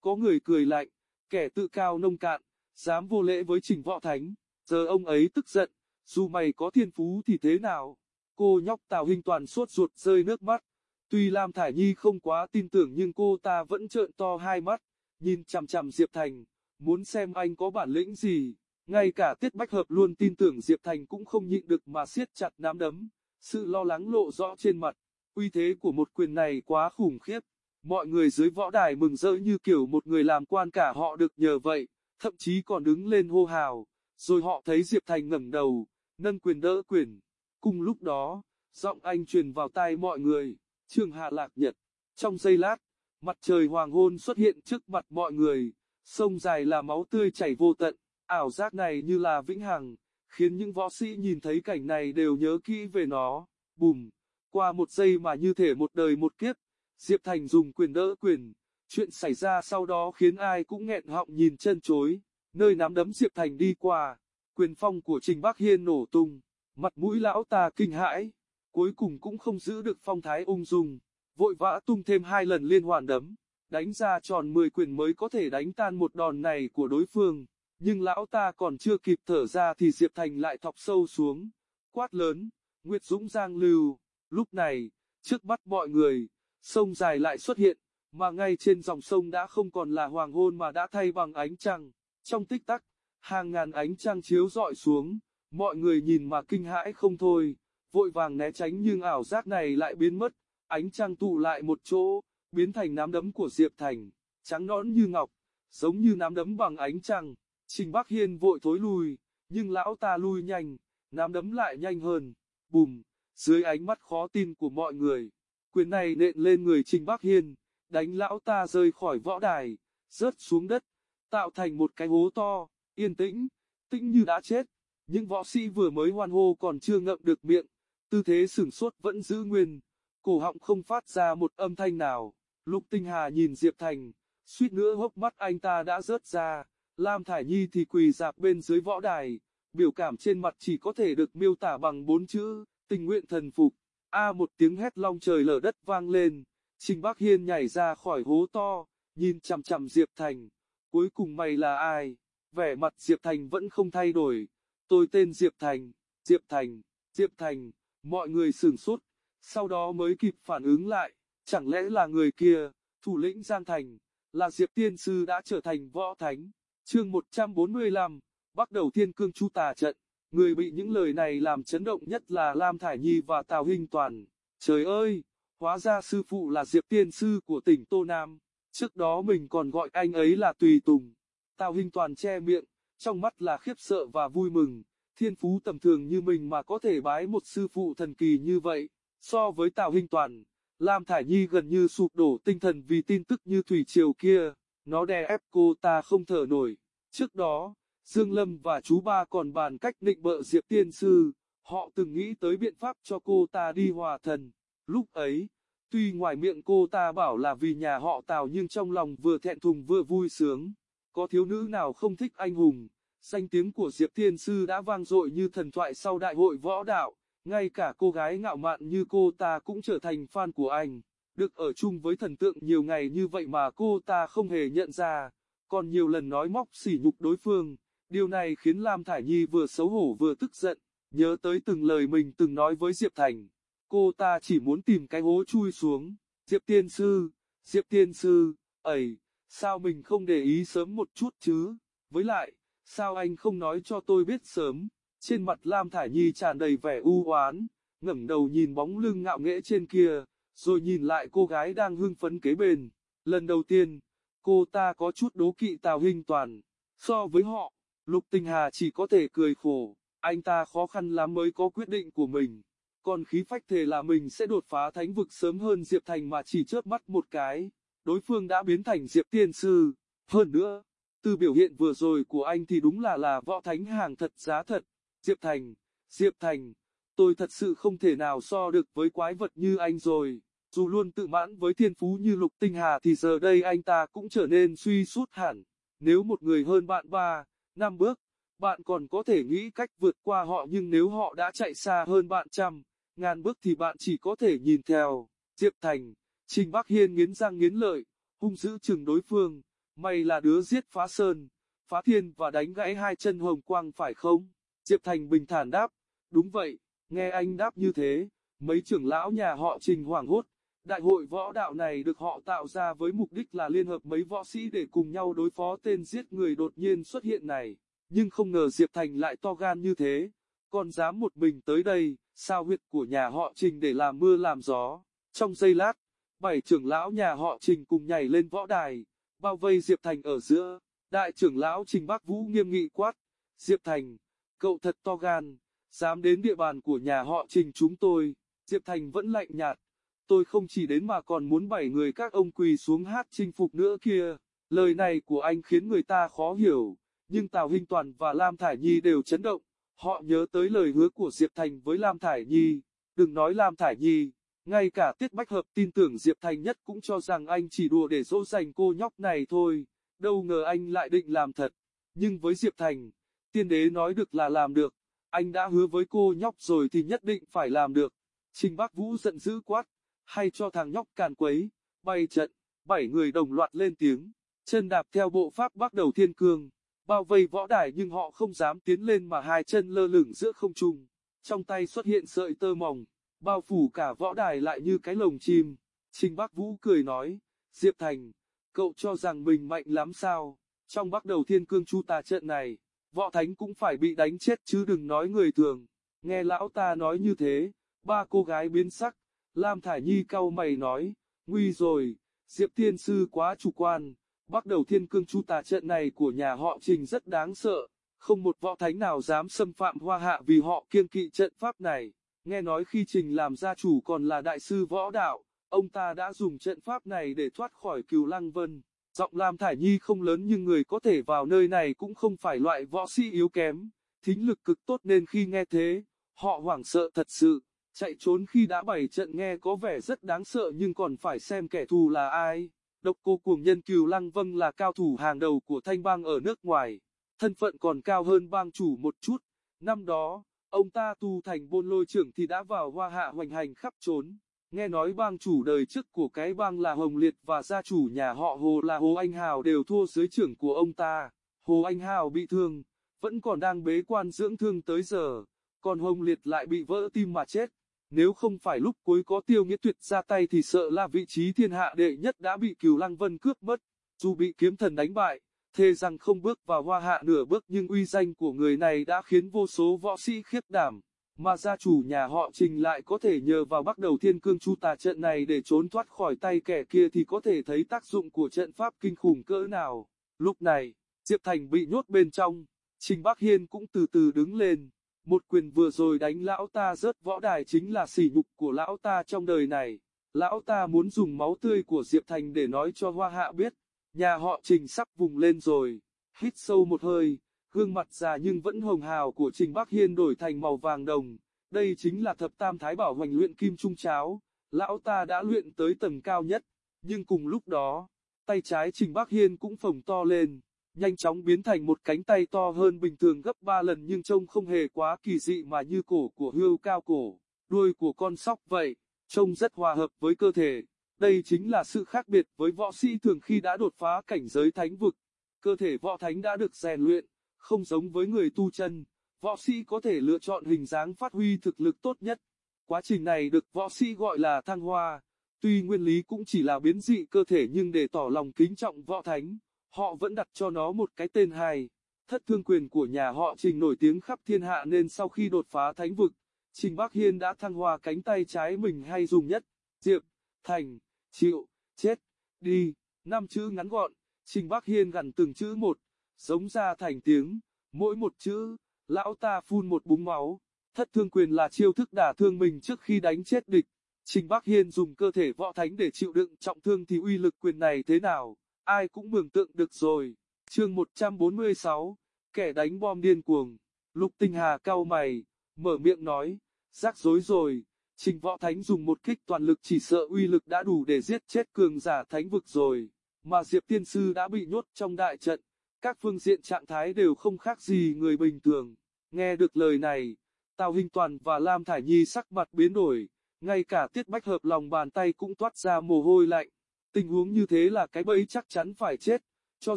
có người cười lạnh, kẻ tự cao nông cạn, dám vô lễ với trình võ thánh. Giờ ông ấy tức giận, dù mày có thiên phú thì thế nào? Cô nhóc Tào Hinh Toàn suốt ruột rơi nước mắt. Tuy Lam Thải Nhi không quá tin tưởng nhưng cô ta vẫn trợn to hai mắt, nhìn chằm chằm Diệp Thành, muốn xem anh có bản lĩnh gì. Ngay cả Tiết Bách Hợp luôn tin tưởng Diệp Thành cũng không nhịn được mà siết chặt nắm đấm, sự lo lắng lộ rõ trên mặt. Uy thế của một quyền này quá khủng khiếp. Mọi người dưới võ đài mừng rỡ như kiểu một người làm quan cả họ được nhờ vậy, thậm chí còn đứng lên hô hào. Rồi họ thấy Diệp Thành ngẩng đầu, nâng quyền đỡ quyền. Cùng lúc đó, giọng anh truyền vào tai mọi người, Trương Hạ Lạc Nhật. Trong giây lát, mặt trời hoàng hôn xuất hiện trước mặt mọi người, sông dài là máu tươi chảy vô tận, ảo giác này như là vĩnh hằng, khiến những võ sĩ nhìn thấy cảnh này đều nhớ kỹ về nó. Bùm, qua một giây mà như thể một đời một kiếp, Diệp Thành dùng quyền đỡ quyền, chuyện xảy ra sau đó khiến ai cũng nghẹn họng nhìn chân chối, nơi nắm đấm Diệp Thành đi qua, quyền phong của Trình Bắc Hiên nổ tung, mặt mũi lão ta kinh hãi, cuối cùng cũng không giữ được phong thái ung dung, vội vã tung thêm hai lần liên hoàn đấm, đánh ra tròn 10 quyền mới có thể đánh tan một đòn này của đối phương, nhưng lão ta còn chưa kịp thở ra thì Diệp Thành lại thọc sâu xuống, quát lớn, Nguyệt Dũng Giang Lưu, lúc này, trước mắt mọi người, sông dài lại xuất hiện, mà ngay trên dòng sông đã không còn là hoàng hôn mà đã thay bằng ánh trăng, trong tích tắc, hàng ngàn ánh trăng chiếu rọi xuống, mọi người nhìn mà kinh hãi không thôi, vội vàng né tránh nhưng ảo giác này lại biến mất, ánh trăng tụ lại một chỗ, biến thành nắm đấm của Diệp Thành, trắng nõn như ngọc, giống như nắm đấm bằng ánh trăng. Trình Bắc Hiên vội thối lui, nhưng lão ta lui nhanh, nắm đấm lại nhanh hơn. Bùm, dưới ánh mắt khó tin của mọi người, quyền này nện lên người Trình Bắc Hiên, đánh lão ta rơi khỏi võ đài, rớt xuống đất, tạo thành một cái hố to, yên tĩnh, tĩnh như đã chết. Những võ sĩ vừa mới hoan hô còn chưa ngậm được miệng, tư thế sửng sốt vẫn giữ nguyên, cổ họng không phát ra một âm thanh nào. Lục Tinh Hà nhìn Diệp Thành, suýt nữa hốc mắt anh ta đã rớt ra, Lam Thải Nhi thì quỳ dạp bên dưới võ đài, biểu cảm trên mặt chỉ có thể được miêu tả bằng bốn chữ, tình nguyện thần phục. A một tiếng hét long trời lở đất vang lên, Trình Bắc Hiên nhảy ra khỏi hố to, nhìn chằm chằm Diệp Thành. Cuối cùng mày là ai? Vẻ mặt Diệp Thành vẫn không thay đổi. Tôi tên Diệp Thành, Diệp Thành, Diệp Thành, mọi người sửng sốt, sau đó mới kịp phản ứng lại, chẳng lẽ là người kia, thủ lĩnh Giang Thành, là Diệp Tiên Sư đã trở thành võ thánh. Chương 145, bắt đầu thiên cương chu tà trận, người bị những lời này làm chấn động nhất là Lam Thải Nhi và Tào Hinh Toàn. Trời ơi, hóa ra sư phụ là Diệp Tiên Sư của tỉnh Tô Nam, trước đó mình còn gọi anh ấy là Tùy Tùng. Tào Hinh Toàn che miệng, trong mắt là khiếp sợ và vui mừng, thiên phú tầm thường như mình mà có thể bái một sư phụ thần kỳ như vậy. So với Tào Hinh Toàn, Lam Thải Nhi gần như sụp đổ tinh thần vì tin tức như thủy triều kia, nó đè ép cô ta không thở nổi. Trước đó, Dương Lâm và chú ba còn bàn cách định bợ Diệp Tiên Sư, họ từng nghĩ tới biện pháp cho cô ta đi hòa thần. Lúc ấy, tuy ngoài miệng cô ta bảo là vì nhà họ Tào nhưng trong lòng vừa thẹn thùng vừa vui sướng. Có thiếu nữ nào không thích anh hùng, danh tiếng của Diệp Tiên Sư đã vang dội như thần thoại sau đại hội võ đạo, ngay cả cô gái ngạo mạn như cô ta cũng trở thành fan của anh. Được ở chung với thần tượng nhiều ngày như vậy mà cô ta không hề nhận ra, còn nhiều lần nói móc sỉ nhục đối phương. Điều này khiến Lam Thải Nhi vừa xấu hổ vừa tức giận, nhớ tới từng lời mình từng nói với Diệp Thành. Cô ta chỉ muốn tìm cái hố chui xuống. Diệp Tiên Sư, Diệp Tiên Sư, ẩy, sao mình không để ý sớm một chút chứ? Với lại, sao anh không nói cho tôi biết sớm? Trên mặt Lam Thải Nhi tràn đầy vẻ u oán, ngẩng đầu nhìn bóng lưng ngạo nghễ trên kia, rồi nhìn lại cô gái đang hưng phấn kế bên. Lần đầu tiên, cô ta có chút đố kỵ Tào Hinh Toàn. So với họ, Lục Tinh Hà chỉ có thể cười khổ, anh ta khó khăn lắm mới có quyết định của mình. Còn khí phách thề là mình sẽ đột phá thánh vực sớm hơn Diệp Thành mà chỉ chớp mắt một cái, đối phương đã biến thành Diệp Tiên Sư. Hơn nữa, từ biểu hiện vừa rồi của anh thì đúng là là võ thánh hàng thật giá thật. Diệp Thành, Diệp Thành, tôi thật sự không thể nào so được với quái vật như anh rồi. Dù luôn tự mãn với thiên phú như Lục Tinh Hà thì giờ đây anh ta cũng trở nên suy sút hẳn. Nếu một người hơn bạn ba, năm bước, bạn còn có thể nghĩ cách vượt qua họ nhưng nếu họ đã chạy xa hơn bạn trăm, ngàn bước thì bạn chỉ có thể nhìn theo. Diệp Thành, Trình Bắc Hiên nghiến răng nghiến lợi, hung dữ chừng đối phương, mày là đứa giết phá sơn, phá thiên và đánh gãy hai chân hồng quang phải không? Diệp Thành bình thản đáp, đúng vậy, nghe anh đáp như thế, mấy trưởng lão nhà họ Trình hoảng hốt, đại hội võ đạo này được họ tạo ra với mục đích là liên hợp mấy võ sĩ để cùng nhau đối phó tên giết người đột nhiên xuất hiện này, nhưng không ngờ Diệp Thành lại to gan như thế, còn dám một mình tới đây, sao huyệt của nhà họ Trình để làm mưa làm gió, trong giây lát, bảy trưởng lão nhà họ Trình cùng nhảy lên võ đài, bao vây Diệp Thành ở giữa, đại trưởng lão Trình Bắc Vũ nghiêm nghị quát, Diệp Thành, cậu thật to gan, dám đến địa bàn của nhà họ Trình chúng tôi, Diệp Thành vẫn lạnh nhạt, tôi không chỉ đến mà còn muốn bảy người các ông quỳ xuống hát chinh phục nữa kia, lời này của anh khiến người ta khó hiểu, nhưng Tào Hinh Toàn và Lam Thải Nhi đều chấn động, họ nhớ tới lời hứa của Diệp Thành với Lam Thải Nhi, đừng nói Lam Thải Nhi. Ngay cả Tiết Bách Hợp tin tưởng Diệp Thành nhất cũng cho rằng anh chỉ đùa để dỗ dành cô nhóc này thôi, đâu ngờ anh lại định làm thật. Nhưng với Diệp Thành, tiên đế nói được là làm được, anh đã hứa với cô nhóc rồi thì nhất định phải làm được. Trình Bắc Vũ giận dữ quát, hay cho thằng nhóc càn quấy, bay trận, bảy người đồng loạt lên tiếng, chân đạp theo bộ pháp bắt đầu thiên cương, bao vây võ đài nhưng họ không dám tiến lên mà hai chân lơ lửng giữa không trung, trong tay xuất hiện sợi tơ mỏng bao phủ cả võ đài lại như cái lồng chim. Trình Bắc Vũ cười nói, Diệp Thành, cậu cho rằng mình mạnh lắm sao? Trong bắt đầu thiên cương chu ta trận này, võ thánh cũng phải bị đánh chết chứ đừng nói người thường. Nghe lão ta nói như thế, ba cô gái biến sắc, Lam Thải Nhi cau mày nói, nguy rồi, Diệp Thiên Sư quá chủ quan, bắt đầu thiên cương chu tà trận này của nhà họ Trình rất đáng sợ, không một võ thánh nào dám xâm phạm hoa hạ vì họ kiên kỵ trận pháp này. Nghe nói khi Trình làm gia chủ còn là đại sư võ đạo, ông ta đã dùng trận pháp này để thoát khỏi cừu lăng vân. Giọng Lam Thải Nhi không lớn nhưng người có thể vào nơi này cũng không phải loại võ sĩ yếu kém, thính lực cực tốt nên khi nghe thế, họ hoảng sợ thật sự, chạy trốn khi đã bày trận nghe có vẻ rất đáng sợ nhưng còn phải xem kẻ thù là ai. Độc cô cuồng nhân Cừu Lăng Vân là cao thủ hàng đầu của thanh bang ở nước ngoài, thân phận còn cao hơn bang chủ một chút. Năm đó, Ông ta tu thành bôn lôi trưởng thì đã vào hoa hạ hoành hành khắp trốn. Nghe nói bang chủ đời trước của cái bang là Hồng Liệt và gia chủ nhà họ Hồ là Hồ Anh Hào đều thua dưới trưởng của ông ta. Hồ Anh Hào bị thương, vẫn còn đang bế quan dưỡng thương tới giờ, còn Hồng Liệt lại bị vỡ tim mà chết. Nếu không phải lúc cuối có tiêu nghĩa tuyệt ra tay thì sợ là vị trí thiên hạ đệ nhất đã bị cửu lăng vân cướp mất. Dù bị kiếm thần đánh bại, thề rằng không bước vào hoa hạ nửa bước nhưng uy danh của người này đã khiến vô số võ sĩ khiếp đảm, mà gia chủ nhà họ Trình lại có thể nhờ vào bắt đầu thiên cương chu tà trận này để trốn thoát khỏi tay kẻ kia thì có thể thấy tác dụng của trận pháp kinh khủng cỡ nào. Lúc này, Diệp Thành bị nhốt bên trong, Trình Bắc Hiên cũng từ từ đứng lên. Một quyền vừa rồi đánh lão ta rớt võ đài chính là sỉ nhục của lão ta trong đời này. Lão ta muốn dùng máu tươi của Diệp Thành để nói cho Hoa Hạ biết, Nhà họ Trình sắp vùng lên rồi, hít sâu một hơi, gương mặt già nhưng vẫn hồng hào của Trình Bắc Hiên đổi thành màu vàng đồng. Đây chính là thập tam thái bảo hoành luyện kim trung cháo, lão ta đã luyện tới tầng cao nhất, nhưng cùng lúc đó, tay trái Trình Bắc Hiên cũng phồng to lên, nhanh chóng biến thành một cánh tay to hơn bình thường gấp 3 lần nhưng trông không hề quá kỳ dị mà như cổ của hươu cao cổ, đuôi của con sóc vậy, trông rất hòa hợp với cơ thể. Đây chính là sự khác biệt với võ sĩ thường khi đã đột phá cảnh giới thánh vực. Cơ thể võ thánh đã được rèn luyện, không giống với người tu chân, võ sĩ có thể lựa chọn hình dáng phát huy thực lực tốt nhất. Quá trình này được võ sĩ gọi là thăng hoa, tuy nguyên lý cũng chỉ là biến dị cơ thể nhưng để tỏ lòng kính trọng võ thánh, họ vẫn đặt cho nó một cái tên hài. Thất thương quyền của nhà họ Trình nổi tiếng khắp thiên hạ nên sau khi đột phá thánh vực, Trình Bắc Hiên đã thăng hoa cánh tay trái mình hay dùng nhất, Diệp, Thành chịu, chết, đi, năm chữ ngắn gọn, Trình Bắc Hiên gằn từng chữ một, giống ra thành tiếng, mỗi một chữ, lão ta phun một búng máu, thất thương quyền là chiêu thức đả thương mình trước khi đánh chết địch. Trình Bắc Hiên dùng cơ thể võ thánh để chịu đựng trọng thương thì uy lực quyền này thế nào, ai cũng mường tượng được rồi. Chương 146, kẻ đánh bom điên cuồng. Lục Tinh Hà cao mày, mở miệng nói, rắc rối rồi, Trình Võ Thánh dùng một kích toàn lực chỉ sợ uy lực đã đủ để giết chết cường giả thánh vực rồi, mà Diệp Tiên Sư đã bị nhốt trong đại trận, các phương diện trạng thái đều không khác gì người bình thường. Nghe được lời này, Tào Hình Toàn và Lam Thải Nhi sắc mặt biến đổi, ngay cả Tiết Bách Hợp lòng bàn tay cũng toát ra mồ hôi lạnh. Tình huống như thế là cái bẫy chắc chắn phải chết, cho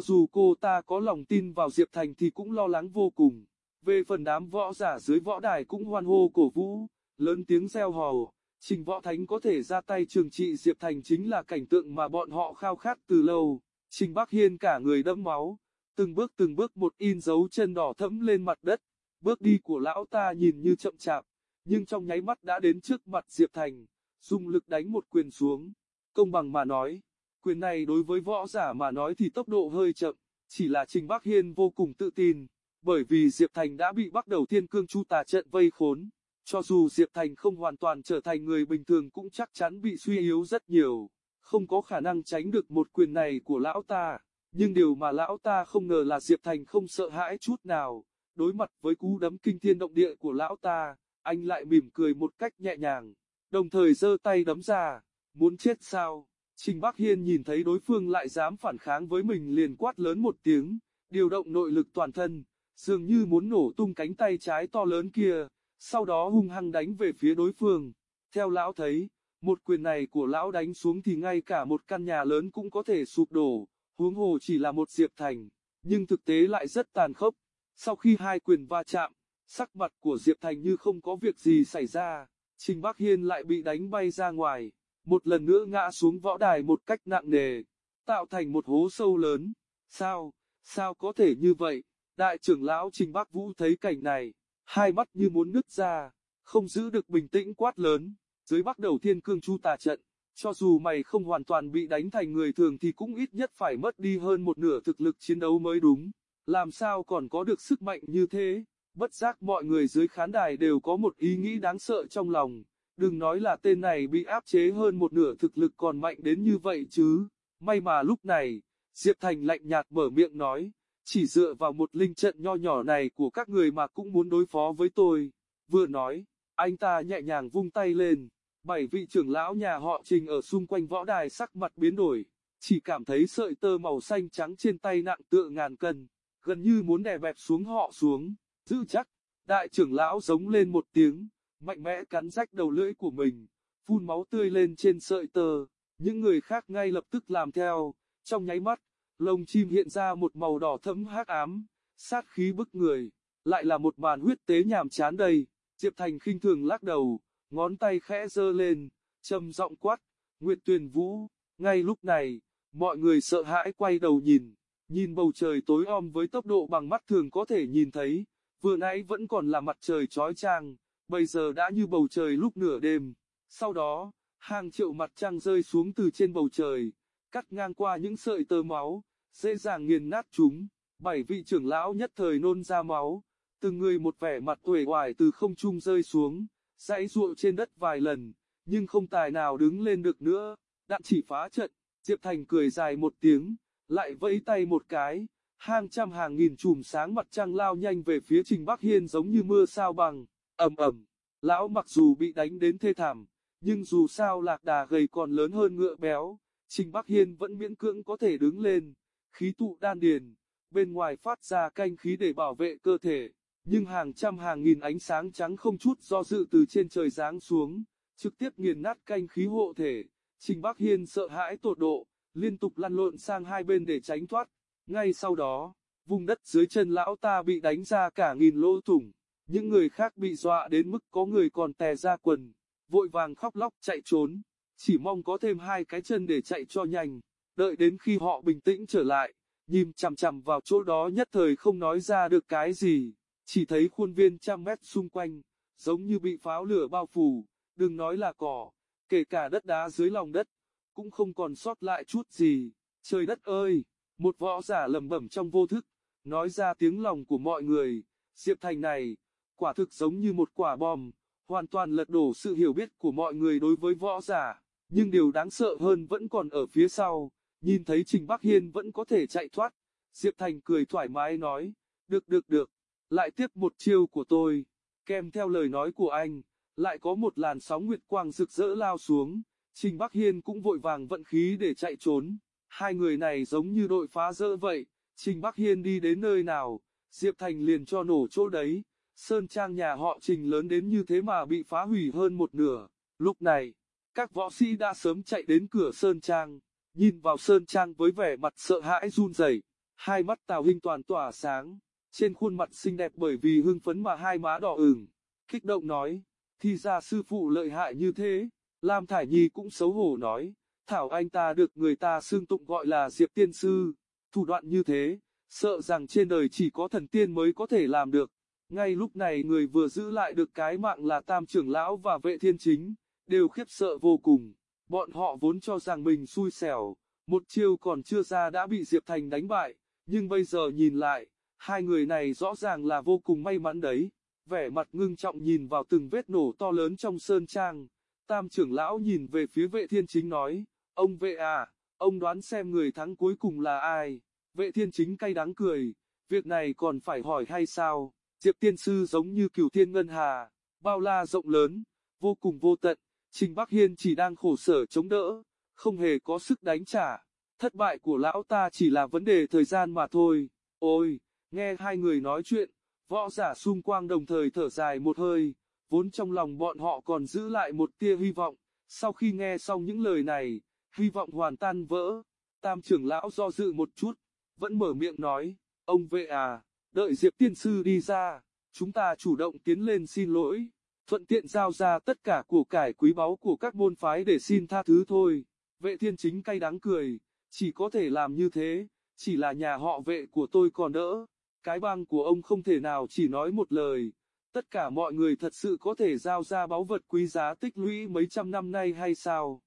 dù cô ta có lòng tin vào Diệp Thành thì cũng lo lắng vô cùng. Về phần đám võ giả dưới võ đài cũng hoan hô cổ vũ, lớn tiếng reo hò, Trình Võ Thánh có thể ra tay trường trị Diệp Thành chính là cảnh tượng mà bọn họ khao khát từ lâu. Trình Bắc Hiên cả người đẫm máu, từng bước từng bước một in dấu chân đỏ thẫm lên mặt đất. Bước đi của lão ta nhìn như chậm chạp, nhưng trong nháy mắt đã đến trước mặt Diệp Thành, dùng lực đánh một quyền xuống. Công bằng mà nói, quyền này đối với võ giả mà nói thì tốc độ hơi chậm, chỉ là Trình Bắc Hiên vô cùng tự tin, bởi vì Diệp Thành đã bị bắt đầu thiên cương chu tà trận vây khốn. Cho dù Diệp Thành không hoàn toàn trở thành người bình thường cũng chắc chắn bị suy yếu rất nhiều, không có khả năng tránh được một quyền này của lão ta. Nhưng điều mà lão ta không ngờ là Diệp Thành không sợ hãi chút nào, đối mặt với cú đấm kinh thiên động địa của lão ta, anh lại mỉm cười một cách nhẹ nhàng, đồng thời giơ tay đấm ra, muốn chết sao? Trình Bắc Hiên nhìn thấy đối phương lại dám phản kháng với mình liền quát lớn một tiếng, điều động nội lực toàn thân, dường như muốn nổ tung cánh tay trái to lớn kia, sau đó hung hăng đánh về phía đối phương. Theo lão thấy, một quyền này của lão đánh xuống thì ngay cả một căn nhà lớn cũng có thể sụp đổ, huống hồ chỉ là một diệp thành, nhưng thực tế lại rất tàn khốc. Sau khi hai quyền va chạm, sắc mặt của Diệp Thành như không có việc gì xảy ra, Trình Bắc Hiên lại bị đánh bay ra ngoài, một lần nữa ngã xuống võ đài một cách nặng nề, tạo thành một hố sâu lớn. Sao, sao có thể như vậy? Đại trưởng lão Trình Bắc Vũ thấy cảnh này, hai mắt như muốn nứt ra, không giữ được bình tĩnh quát lớn, dưới bắt đầu thiên cương chu tà trận, cho dù mày không hoàn toàn bị đánh thành người thường thì cũng ít nhất phải mất đi hơn một nửa thực lực chiến đấu mới đúng, làm sao còn có được sức mạnh như thế, bất giác mọi người dưới khán đài đều có một ý nghĩ đáng sợ trong lòng, đừng nói là tên này bị áp chế hơn một nửa thực lực còn mạnh đến như vậy chứ, may mà lúc này, Diệp Thành lạnh nhạt mở miệng nói, chỉ dựa vào một linh trận nho nhỏ này của các người mà cũng muốn đối phó với tôi. Vừa nói, anh ta nhẹ nhàng vung tay lên, bảy vị trưởng lão nhà họ trình ở xung quanh võ đài sắc mặt biến đổi, chỉ cảm thấy sợi tơ màu xanh trắng trên tay nặng tựa ngàn cân, gần như muốn đè bẹp xuống họ xuống, giữ chắc, đại trưởng lão giống lên một tiếng, mạnh mẽ cắn rách đầu lưỡi của mình, phun máu tươi lên trên sợi tơ, những người khác ngay lập tức làm theo, trong nháy mắt, lông chim hiện ra một màu đỏ thẫm hắc ám, sát khí bức người, lại là một màn huyết tế nhàm chán đây, Diệp Thành khinh thường lắc đầu, ngón tay khẽ giơ lên, trầm giọng quát, Nguyệt Tuyền Vũ, ngay lúc này, mọi người sợ hãi quay đầu nhìn, nhìn bầu trời tối om với tốc độ bằng mắt thường có thể nhìn thấy, vừa nãy vẫn còn là mặt trời chói chang, bây giờ đã như bầu trời lúc nửa đêm, sau đó, hàng triệu mặt trăng rơi xuống từ trên bầu trời, cắt ngang qua những sợi tơ máu, dễ dàng nghiền nát chúng. Bảy vị trưởng lão nhất thời nôn ra máu, từng người một vẻ mặt uể oải từ không trung rơi xuống, dãy ruộng trên đất vài lần, nhưng không tài nào đứng lên được nữa, đạn chỉ phá trận, Diệp Thành cười dài một tiếng, lại vẫy tay một cái, hàng trăm hàng nghìn chùm sáng mặt trăng lao nhanh về phía Trình Bắc Hiên giống như mưa sao bằng, ầm ầm, lão mặc dù bị đánh đến thê thảm, nhưng dù sao lạc đà gầy còn lớn hơn ngựa béo, Trình Bắc Hiên vẫn miễn cưỡng có thể đứng lên, khí tụ đan điền, bên ngoài phát ra canh khí để bảo vệ cơ thể, nhưng hàng trăm hàng nghìn ánh sáng trắng không chút do dự từ trên trời giáng xuống, trực tiếp nghiền nát canh khí hộ thể. Trình Bắc Hiên sợ hãi tột độ, liên tục lăn lộn sang hai bên để tránh thoát. Ngay sau đó, vùng đất dưới chân lão ta bị đánh ra cả nghìn lỗ thủng, những người khác bị dọa đến mức có người còn tè ra quần, vội vàng khóc lóc chạy trốn, chỉ mong có thêm hai cái chân để chạy cho nhanh. Đợi đến khi họ bình tĩnh trở lại, nhìn chằm chằm vào chỗ đó nhất thời không nói ra được cái gì, chỉ thấy khuôn viên trăm mét xung quanh, giống như bị pháo lửa bao phủ, đừng nói là cỏ, kể cả đất đá dưới lòng đất, cũng không còn sót lại chút gì, Trời đất ơi, một võ giả lầm bẩm trong vô thức, nói ra tiếng lòng của mọi người, Diệp Thành này, quả thực giống như một quả bom, hoàn toàn lật đổ sự hiểu biết của mọi người đối với võ giả, nhưng điều đáng sợ hơn vẫn còn ở phía sau, nhìn thấy Trình Bắc Hiên vẫn có thể chạy thoát, Diệp Thành cười thoải mái nói, được được được, lại tiếp một chiêu của tôi, kèm theo lời nói của anh, lại có một làn sóng nguyệt quang rực rỡ lao xuống, Trình Bắc Hiên cũng vội vàng vận khí để chạy trốn, hai người này giống như đội phá rỡ vậy, Trình Bắc Hiên đi đến nơi nào, Diệp Thành liền cho nổ chỗ đấy, Sơn Trang nhà họ Trình lớn đến như thế mà bị phá hủy hơn một nửa, lúc này, các võ sĩ đã sớm chạy đến cửa Sơn Trang, nhìn vào Sơn Trang với vẻ mặt sợ hãi run rẩy, hai mắt Tào Hinh toàn tỏa sáng, trên khuôn mặt xinh đẹp bởi vì hưng phấn mà hai má đỏ ửng, kích động nói, thì ra sư phụ lợi hại như thế, Lam Thải Nhi cũng xấu hổ nói, Thảo anh ta được người ta xương tụng gọi là Diệp Tiên Sư, thủ đoạn như thế, sợ rằng trên đời chỉ có thần tiên mới có thể làm được. Ngay lúc này người vừa giữ lại được cái mạng là Tam trưởng lão và vệ thiên chính, đều khiếp sợ vô cùng. Bọn họ vốn cho rằng mình xui xẻo, một chiêu còn chưa ra đã bị Diệp Thành đánh bại, nhưng bây giờ nhìn lại, hai người này rõ ràng là vô cùng may mắn đấy. Vẻ mặt ngưng trọng nhìn vào từng vết nổ to lớn trong sơn trang, tam trưởng lão nhìn về phía vệ thiên chính nói, ông vệ à, ông đoán xem người thắng cuối cùng là ai. Vệ thiên chính cay đắng cười, việc này còn phải hỏi hay sao, Diệp tiên sư giống như cửu thiên ngân hà, bao la rộng lớn, vô cùng vô tận, Trình Bắc Hiên chỉ đang khổ sở chống đỡ, không hề có sức đánh trả, thất bại của lão ta chỉ là vấn đề thời gian mà thôi, ôi, nghe hai người nói chuyện, võ giả xung quanh đồng thời thở dài một hơi, vốn trong lòng bọn họ còn giữ lại một tia hy vọng, sau khi nghe xong những lời này, hy vọng hoàn tan vỡ, tam trưởng lão do dự một chút, vẫn mở miệng nói, ông vệ à, đợi Diệp tiên sư đi ra, chúng ta chủ động tiến lên xin lỗi, thuận tiện giao ra tất cả của cải quý báu của các môn phái để xin tha thứ thôi. Vệ thiên chính cay đắng cười, chỉ có thể làm như thế, chỉ là nhà họ vệ của tôi còn đỡ, cái băng của ông không thể nào chỉ nói một lời. Tất cả mọi người thật sự có thể giao ra báu vật quý giá tích lũy mấy trăm năm nay hay sao?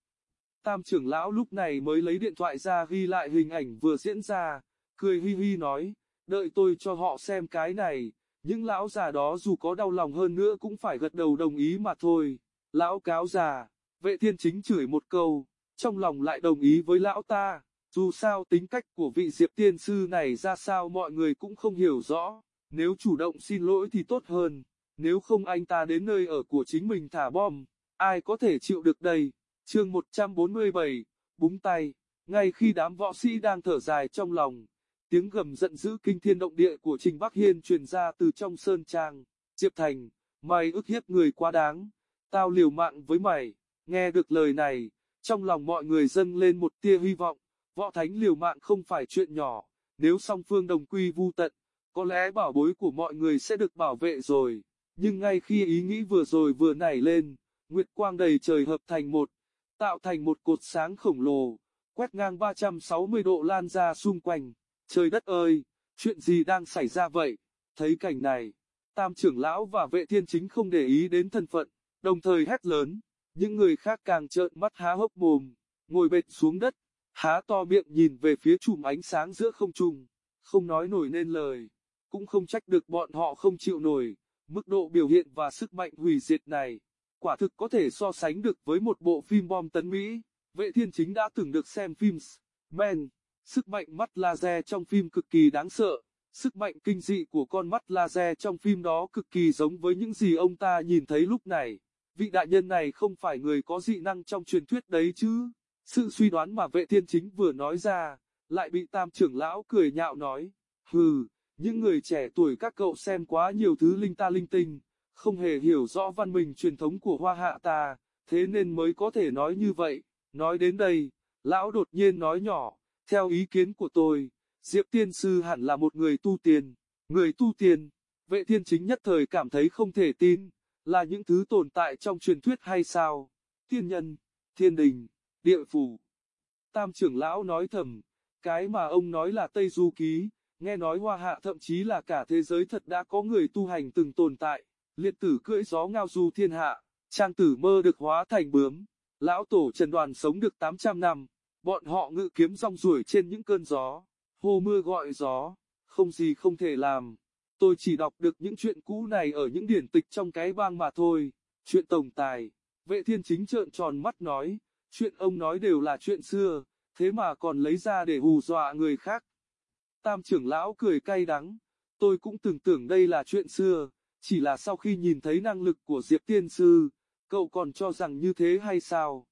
Tam trưởng lão lúc này mới lấy điện thoại ra ghi lại hình ảnh vừa diễn ra, cười hi hi nói, đợi tôi cho họ xem cái này, những lão già đó dù có đau lòng hơn nữa cũng phải gật đầu đồng ý mà thôi. Lão cáo già, vệ thiên chính chửi một câu, trong lòng lại đồng ý với lão ta, dù sao tính cách của vị diệp tiên sư này ra sao mọi người cũng không hiểu rõ, nếu chủ động xin lỗi thì tốt hơn, nếu không anh ta đến nơi ở của chính mình thả bom, ai có thể chịu được đây. Chương 147, búng tay, ngay khi đám võ sĩ đang thở dài trong lòng, tiếng gầm giận dữ kinh thiên động địa của Trình Bắc Hiên truyền ra từ trong sơn trang. Diệp Thành, mày ức hiếp người quá đáng, tao liều mạng với mày. Nghe được lời này, trong lòng mọi người dâng lên một tia hy vọng, võ thánh liều mạng không phải chuyện nhỏ, nếu song phương đồng quy vu tận, có lẽ bảo bối của mọi người sẽ được bảo vệ rồi. Nhưng ngay khi ý nghĩ vừa rồi vừa nảy lên, Nguyệt quang đầy trời hợp thành một, tạo thành một cột sáng khổng lồ, quét ngang 360 độ lan ra xung quanh. Trời đất ơi, chuyện gì đang xảy ra vậy? Thấy cảnh này, tam trưởng lão và vệ thiên chính không để ý đến thân phận, đồng thời hét lớn. Những người khác càng trợn mắt há hốc mồm, ngồi bệt xuống đất, há to miệng nhìn về phía chùm ánh sáng giữa không trung, không nói nổi nên lời, cũng không trách được bọn họ không chịu nổi, mức độ biểu hiện và sức mạnh hủy diệt này, quả thực có thể so sánh được với một bộ phim bom tấn Mỹ. Vệ thiên chính đã từng được xem phim Man, Sức mạnh mắt laser trong phim cực kỳ đáng sợ, sức mạnh kinh dị của con mắt laser trong phim đó cực kỳ giống với những gì ông ta nhìn thấy lúc này. Vị đại nhân này không phải người có dị năng trong truyền thuyết đấy chứ. Sự suy đoán mà vệ thiên chính vừa nói ra, lại bị tam trưởng lão cười nhạo nói. Hừ, những người trẻ tuổi các cậu xem quá nhiều thứ linh ta linh tinh, không hề hiểu rõ văn minh truyền thống của hoa hạ ta, thế nên mới có thể nói như vậy. Nói đến đây, lão đột nhiên nói nhỏ. Theo ý kiến của tôi, Diệp Tiên Sư hẳn là một người tu tiên. Người tu tiên, vệ thiên chính nhất thời cảm thấy không thể tin, là những thứ tồn tại trong truyền thuyết hay sao? Tiên nhân, thiên đình, địa phủ. Tam trưởng lão nói thầm, cái mà ông nói là Tây Du Ký, nghe nói hoa hạ thậm chí là cả thế giới thật đã có người tu hành từng tồn tại, liệt tử cưỡi gió ngao du thiên hạ, trang tử mơ được hóa thành bướm, lão tổ trần đoàn sống được 800 năm, bọn họ ngự kiếm rong ruổi trên những cơn gió, hô mưa gọi gió, không gì không thể làm. Tôi chỉ đọc được những chuyện cũ này ở những điển tịch trong cái bang mà thôi, chuyện tổng tài. Vệ thiên chính trợn tròn mắt nói, chuyện ông nói đều là chuyện xưa, thế mà còn lấy ra để hù dọa người khác. Tam trưởng lão cười cay đắng, tôi cũng từng tưởng đây là chuyện xưa, chỉ là sau khi nhìn thấy năng lực của Diệp Tiên Sư, cậu còn cho rằng như thế hay sao?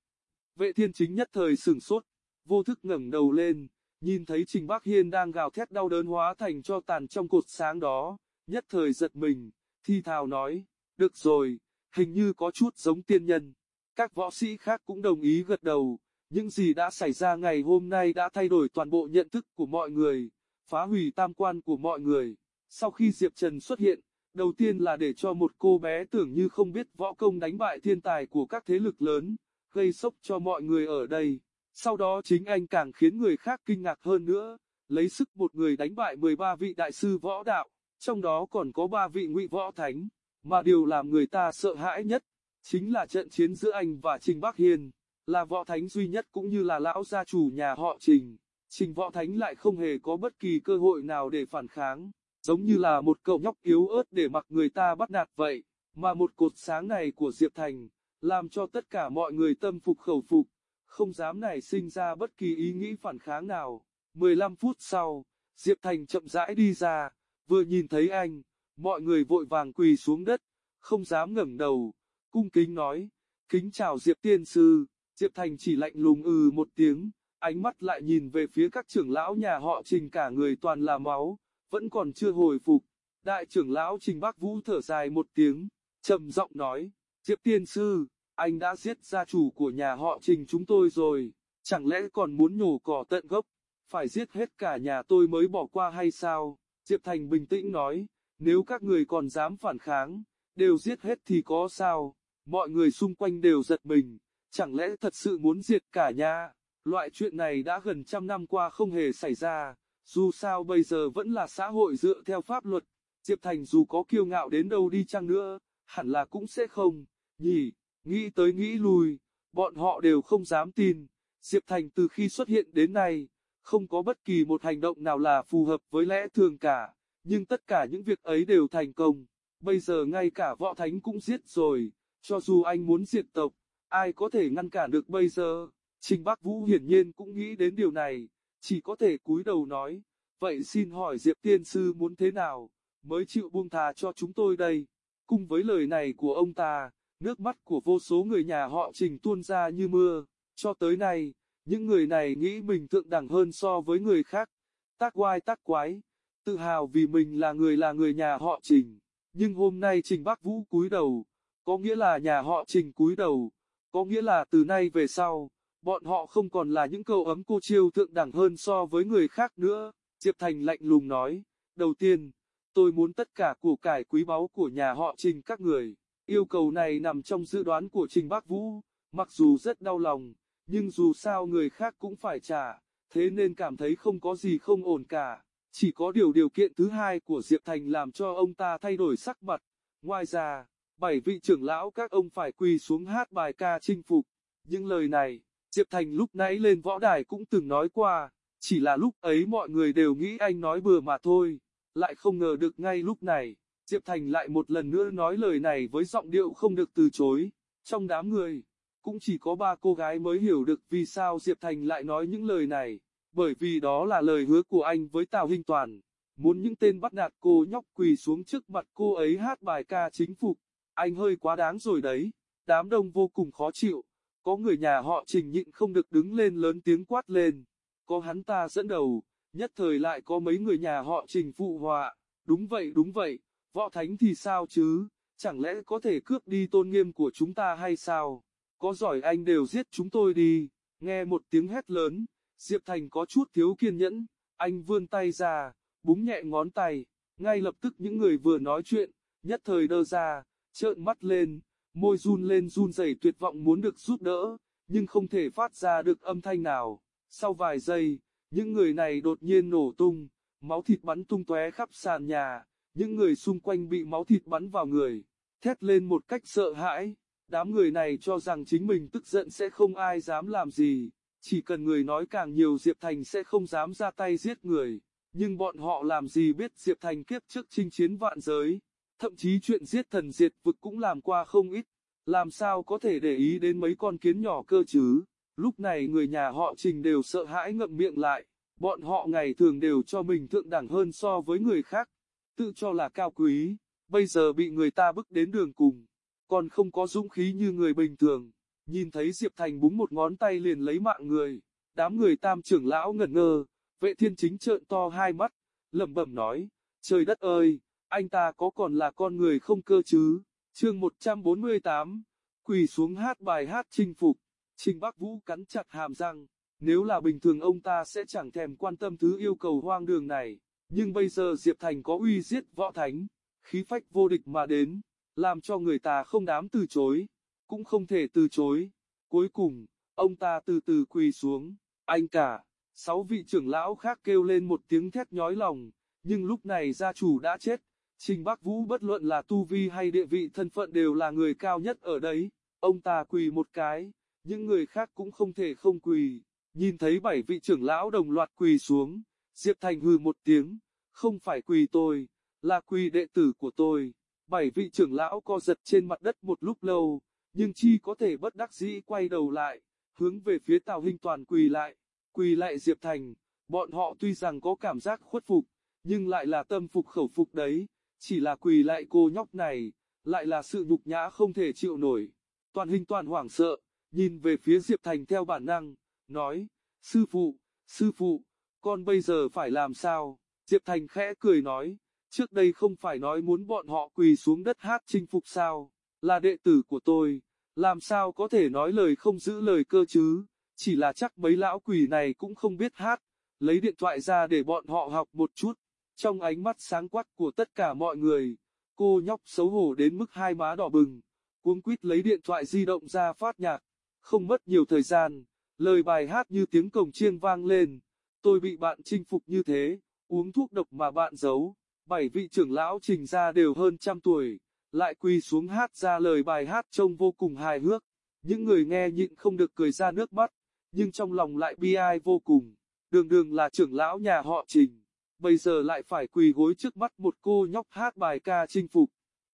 Vệ thiên chính nhất thời sừng sốt, vô thức ngẩng đầu lên, nhìn thấy Trình Bắc Hiên đang gào thét đau đớn hóa thành cho tàn trong cột sáng đó, nhất thời giật mình, thi thào nói, được rồi, hình như có chút giống tiên nhân. Các võ sĩ khác cũng đồng ý gật đầu, những gì đã xảy ra ngày hôm nay đã thay đổi toàn bộ nhận thức của mọi người, phá hủy tam quan của mọi người. Sau khi Diệp Trần xuất hiện, đầu tiên là để cho một cô bé tưởng như không biết võ công đánh bại thiên tài của các thế lực lớn, gây sốc cho mọi người ở đây. Sau đó chính anh càng khiến người khác kinh ngạc hơn nữa, lấy sức một người đánh bại 13 vị đại sư võ đạo, trong đó còn có 3 vị ngụy võ thánh, mà điều làm người ta sợ hãi nhất, chính là trận chiến giữa anh và Trình Bắc Hiên, là võ thánh duy nhất cũng như là lão gia chủ nhà họ Trình. Trình võ thánh lại không hề có bất kỳ cơ hội nào để phản kháng, giống như là một cậu nhóc yếu ớt để mặc người ta bắt nạt vậy, mà một cột sáng này của Diệp Thành, làm cho tất cả mọi người tâm phục khẩu phục, không dám nảy sinh ra bất kỳ ý nghĩ phản kháng nào. 15 phút sau, Diệp Thành chậm rãi đi ra, vừa nhìn thấy anh, mọi người vội vàng quỳ xuống đất, không dám ngẩng đầu, cung kính nói, kính chào Diệp Tiên Sư, Diệp Thành chỉ lạnh lùng ừ một tiếng, ánh mắt lại nhìn về phía các trưởng lão nhà họ trình cả người toàn là máu, vẫn còn chưa hồi phục. Đại trưởng lão Trình Bắc Vũ thở dài một tiếng, trầm giọng nói, Diệp Tiên Sư, anh đã giết gia chủ của nhà họ Trình chúng tôi rồi, chẳng lẽ còn muốn nhổ cỏ tận gốc, phải giết hết cả nhà tôi mới bỏ qua hay sao? Diệp Thành bình tĩnh nói, nếu các người còn dám phản kháng, đều giết hết thì có sao? Mọi người xung quanh đều giật mình, chẳng lẽ thật sự muốn diệt cả nhà? Loại chuyện này đã gần trăm năm qua không hề xảy ra, dù sao bây giờ vẫn là xã hội dựa theo pháp luật, Diệp Thành dù có kiêu ngạo đến đâu đi chăng nữa, hẳn là cũng sẽ không, nhỉ, nghĩ tới nghĩ lui, bọn họ đều không dám tin, Diệp Thành từ khi xuất hiện đến nay, không có bất kỳ một hành động nào là phù hợp với lẽ thường cả, nhưng tất cả những việc ấy đều thành công, bây giờ ngay cả võ thánh cũng giết rồi, cho dù anh muốn diệt tộc, ai có thể ngăn cản được bây giờ, Trình Bắc Vũ hiển nhiên cũng nghĩ đến điều này. Chỉ có thể cúi đầu nói, vậy xin hỏi Diệp Tiên Sư muốn thế nào, mới chịu buông thà cho chúng tôi đây. Cùng với lời này của ông ta, nước mắt của vô số người nhà họ Trình tuôn ra như mưa, cho tới nay, những người này nghĩ mình thượng đẳng hơn so với người khác, tác oai tác quái, tự hào vì mình là người là người nhà họ Trình. Nhưng hôm nay Trình Bắc Vũ cúi đầu, có nghĩa là nhà họ Trình cúi đầu, có nghĩa là từ nay về sau, bọn họ không còn là những câu ấm cô chiêu thượng đẳng hơn so với người khác nữa. Diệp Thành lạnh lùng nói, đầu tiên, tôi muốn tất cả của cải quý báu của nhà họ Trình các người. Yêu cầu này nằm trong dự đoán của Trình Bắc Vũ, mặc dù rất đau lòng, nhưng dù sao người khác cũng phải trả, thế nên cảm thấy không có gì không ổn cả. Chỉ có điều điều kiện thứ hai của Diệp Thành làm cho ông ta thay đổi sắc mặt. Ngoài ra, bảy vị trưởng lão các ông phải quỳ xuống hát bài ca chinh phục. Những lời này, Diệp Thành lúc nãy lên võ đài cũng từng nói qua, chỉ là lúc ấy mọi người đều nghĩ anh nói bừa mà thôi, lại không ngờ được ngay lúc này, Diệp Thành lại một lần nữa nói lời này với giọng điệu không được từ chối, trong đám người, cũng chỉ có ba cô gái mới hiểu được vì sao Diệp Thành lại nói những lời này, bởi vì đó là lời hứa của anh với Tào Hinh Toàn, muốn những tên bắt nạt cô nhóc quỳ xuống trước mặt cô ấy hát bài ca chính phục, anh hơi quá đáng rồi đấy, đám đông vô cùng khó chịu. Có người nhà họ trình nhịn không được đứng lên lớn tiếng quát lên. Có hắn ta dẫn đầu, nhất thời lại có mấy người nhà họ trình phụ họa. Đúng vậy đúng vậy, võ thánh thì sao chứ, chẳng lẽ có thể cướp đi tôn nghiêm của chúng ta hay sao? Có giỏi anh đều giết chúng tôi đi. Nghe một tiếng hét lớn, Diệp Thành có chút thiếu kiên nhẫn, anh vươn tay ra, búng nhẹ ngón tay, ngay lập tức những người vừa nói chuyện, nhất thời đơ ra, trợn mắt lên, môi run lên run rẩy tuyệt vọng muốn được giúp đỡ, nhưng không thể phát ra được âm thanh nào. Sau vài giây, những người này đột nhiên nổ tung, máu thịt bắn tung tóe khắp sàn nhà, những người xung quanh bị máu thịt bắn vào người, thét lên một cách sợ hãi. Đám người này cho rằng chính mình tức giận sẽ không ai dám làm gì, Chỉ cần người nói càng nhiều Diệp Thành sẽ không dám ra tay giết người. Nhưng bọn họ làm gì biết Diệp Thành kiếp trước chinh chiến vạn giới. Thậm chí chuyện giết thần diệt vực cũng làm qua không ít. Làm sao có thể để ý đến mấy con kiến nhỏ cơ chứ. Lúc này người nhà họ Trình đều sợ hãi ngậm miệng lại. Bọn họ ngày thường đều cho mình thượng đẳng hơn so với người khác. Tự cho là cao quý. Bây giờ bị người ta bức đến đường cùng. Còn không có dũng khí như người bình thường. Nhìn thấy Diệp Thành búng một ngón tay liền lấy mạng người. Đám người tam trưởng lão ngẩn ngơ. Vệ thiên chính trợn to hai mắt. lẩm bẩm nói. Trời đất ơi, anh ta có còn là con người không cơ chứ? Chương 148. Quỳ xuống hát bài hát chinh phục. Trình Bắc Vũ cắn chặt hàm răng. Nếu là bình thường ông ta sẽ chẳng thèm quan tâm thứ yêu cầu hoang đường này. Nhưng bây giờ Diệp Thành có uy giết võ thánh. Khí phách vô địch mà đến. Làm cho người ta không dám từ chối. Cũng không thể từ chối. Cuối cùng, ông ta từ từ quỳ xuống. Anh cả. Sáu vị trưởng lão khác kêu lên một tiếng thét nhói lòng. Nhưng lúc này gia chủ đã chết. Trình Bắc Vũ bất luận là tu vi hay địa vị thân phận đều là người cao nhất ở đấy. Ông ta quỳ một cái, những người khác cũng không thể không quỳ. Nhìn thấy bảy vị trưởng lão đồng loạt quỳ xuống, Diệp Thành hừ một tiếng, không phải quỳ tôi, là quỳ đệ tử của tôi. Bảy vị trưởng lão co giật trên mặt đất một lúc lâu, nhưng chi có thể bất đắc dĩ quay đầu lại, hướng về phía Tào Hinh Toàn quỳ lại, quỳ lại Diệp Thành, bọn họ tuy rằng có cảm giác khuất phục, nhưng lại là tâm phục khẩu phục đấy, chỉ là quỳ lại cô nhóc này, lại là sự nhục nhã không thể chịu nổi. Toàn hình toàn hoảng sợ, nhìn về phía Diệp Thành theo bản năng, nói, sư phụ, sư phụ, con bây giờ phải làm sao? Diệp Thành khẽ cười nói, trước đây không phải nói muốn bọn họ quỳ xuống đất hát chinh phục sao, là đệ tử của tôi, làm sao có thể nói lời không giữ lời cơ chứ, chỉ là chắc mấy lão quỷ này cũng không biết hát, lấy điện thoại ra để bọn họ học một chút. Trong ánh mắt sáng quắc của tất cả mọi người, cô nhóc xấu hổ đến mức hai má đỏ bừng, cuống quýt lấy điện thoại di động ra phát nhạc. Không mất nhiều thời gian, lời bài hát như tiếng cồng chiêng vang lên. Tôi bị bạn chinh phục như thế, uống thuốc độc mà bạn giấu. Bảy vị trưởng lão trình ra đều hơn trăm tuổi, lại quỳ xuống hát ra lời bài hát trông vô cùng hài hước. Những người nghe nhịn không được cười ra nước mắt, nhưng trong lòng lại bi ai vô cùng. Đường đường là trưởng lão nhà họ trình bây giờ lại phải quỳ gối trước mắt một cô nhóc hát bài ca chinh phục.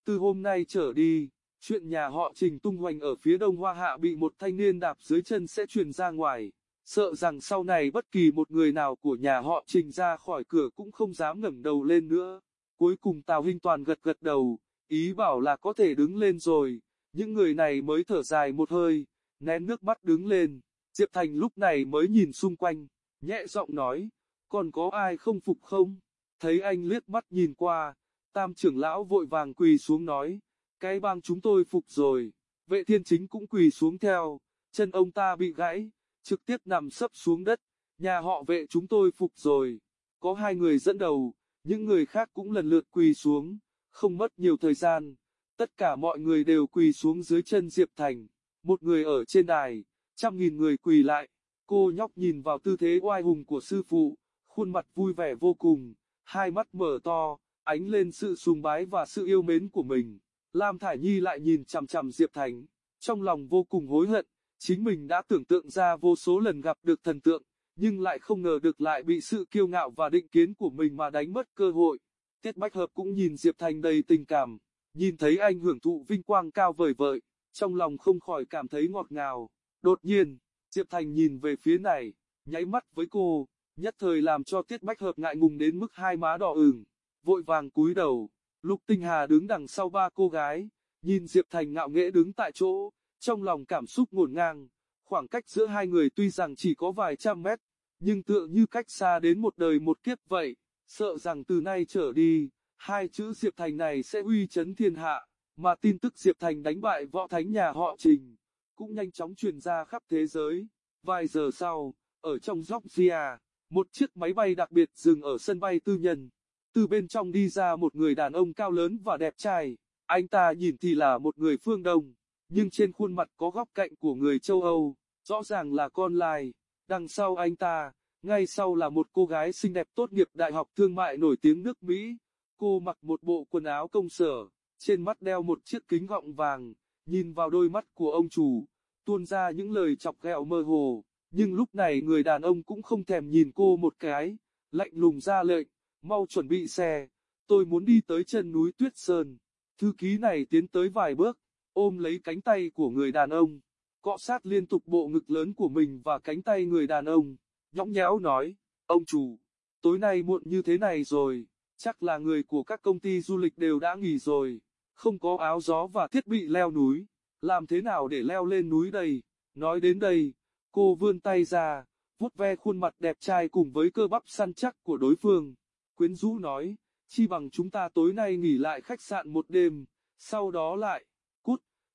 Từ hôm nay trở đi, chuyện nhà họ Trình tung hoành ở phía đông Hoa Hạ bị một thanh niên đạp dưới chân sẽ truyền ra ngoài, sợ rằng sau này bất kỳ một người nào của nhà họ Trình ra khỏi cửa cũng không dám ngẩng đầu lên nữa. Cuối cùng Tào Hinh Toàn gật gật đầu, ý bảo là có thể đứng lên rồi, những người này mới thở dài một hơi, nén nước mắt đứng lên, Diệp Thành lúc này mới nhìn xung quanh, nhẹ giọng nói, còn có ai không phục không? Thấy anh liếc mắt nhìn qua, tam trưởng lão vội vàng quỳ xuống nói, cái bang chúng tôi phục rồi, vệ thiên chính cũng quỳ xuống theo, chân ông ta bị gãy, trực tiếp nằm sấp xuống đất, nhà họ vệ chúng tôi phục rồi, có hai người dẫn đầu, những người khác cũng lần lượt quỳ xuống, không mất nhiều thời gian, tất cả mọi người đều quỳ xuống dưới chân Diệp Thành, một người ở trên đài, trăm nghìn người quỳ lại, cô nhóc nhìn vào tư thế oai hùng của sư phụ, khuôn mặt vui vẻ vô cùng, hai mắt mở to, ánh lên sự sùng bái và sự yêu mến của mình. Lam Thải Nhi lại nhìn chằm chằm Diệp Thành, trong lòng vô cùng hối hận, chính mình đã tưởng tượng ra vô số lần gặp được thần tượng, nhưng lại không ngờ được lại bị sự kiêu ngạo và định kiến của mình mà đánh mất cơ hội. Tiết Bách Hợp cũng nhìn Diệp Thành đầy tình cảm, nhìn thấy anh hưởng thụ vinh quang cao vời vợi, trong lòng không khỏi cảm thấy ngọt ngào. Đột nhiên, Diệp Thành nhìn về phía này, nháy mắt với cô, nhất thời làm cho Tiết Bách Hợp ngại ngùng đến mức hai má đỏ ửng, vội vàng cúi đầu. Lục Tinh Hà đứng đằng sau ba cô gái, nhìn Diệp Thành ngạo nghễ đứng tại chỗ, trong lòng cảm xúc ngổn ngang. Khoảng cách giữa hai người tuy rằng chỉ có vài trăm mét, nhưng tựa như cách xa đến một đời một kiếp vậy, sợ rằng từ nay trở đi, hai chữ Diệp Thành này sẽ uy chấn thiên hạ, mà tin tức Diệp Thành đánh bại võ thánh nhà họ Trình, cũng nhanh chóng truyền ra khắp thế giới. Vài giờ sau, ở trong Georgia, một chiếc máy bay đặc biệt dừng ở sân bay tư nhân. Từ bên trong đi ra một người đàn ông cao lớn và đẹp trai. Anh ta nhìn thì là một người phương Đông, nhưng trên khuôn mặt có góc cạnh của người châu Âu, rõ ràng là con lai. Đằng sau anh ta, ngay sau là một cô gái xinh đẹp tốt nghiệp đại học thương mại nổi tiếng nước Mỹ. Cô mặc một bộ quần áo công sở, trên mắt đeo một chiếc kính gọng vàng, nhìn vào đôi mắt của ông chủ, tuôn ra những lời chọc ghẹo mơ hồ. Nhưng lúc này người đàn ông cũng không thèm nhìn cô một cái, lạnh lùng ra lệnh, mau chuẩn bị xe, tôi muốn đi tới chân núi Tuyết Sơn. Thư ký này tiến tới vài bước, ôm lấy cánh tay của người đàn ông, cọ sát liên tục bộ ngực lớn của mình và cánh tay người đàn ông, nhõng nhẽo nói, ông chủ, tối nay muộn như thế này rồi, chắc là người của các công ty du lịch đều đã nghỉ rồi, không có áo gió và thiết bị leo núi, làm thế nào để leo lên núi đây? Nói đến đây, cô vươn tay ra, vuốt ve khuôn mặt đẹp trai cùng với cơ bắp săn chắc của đối phương. Quyến rũ nói, chi bằng chúng ta tối nay nghỉ lại khách sạn một đêm, sau đó lại,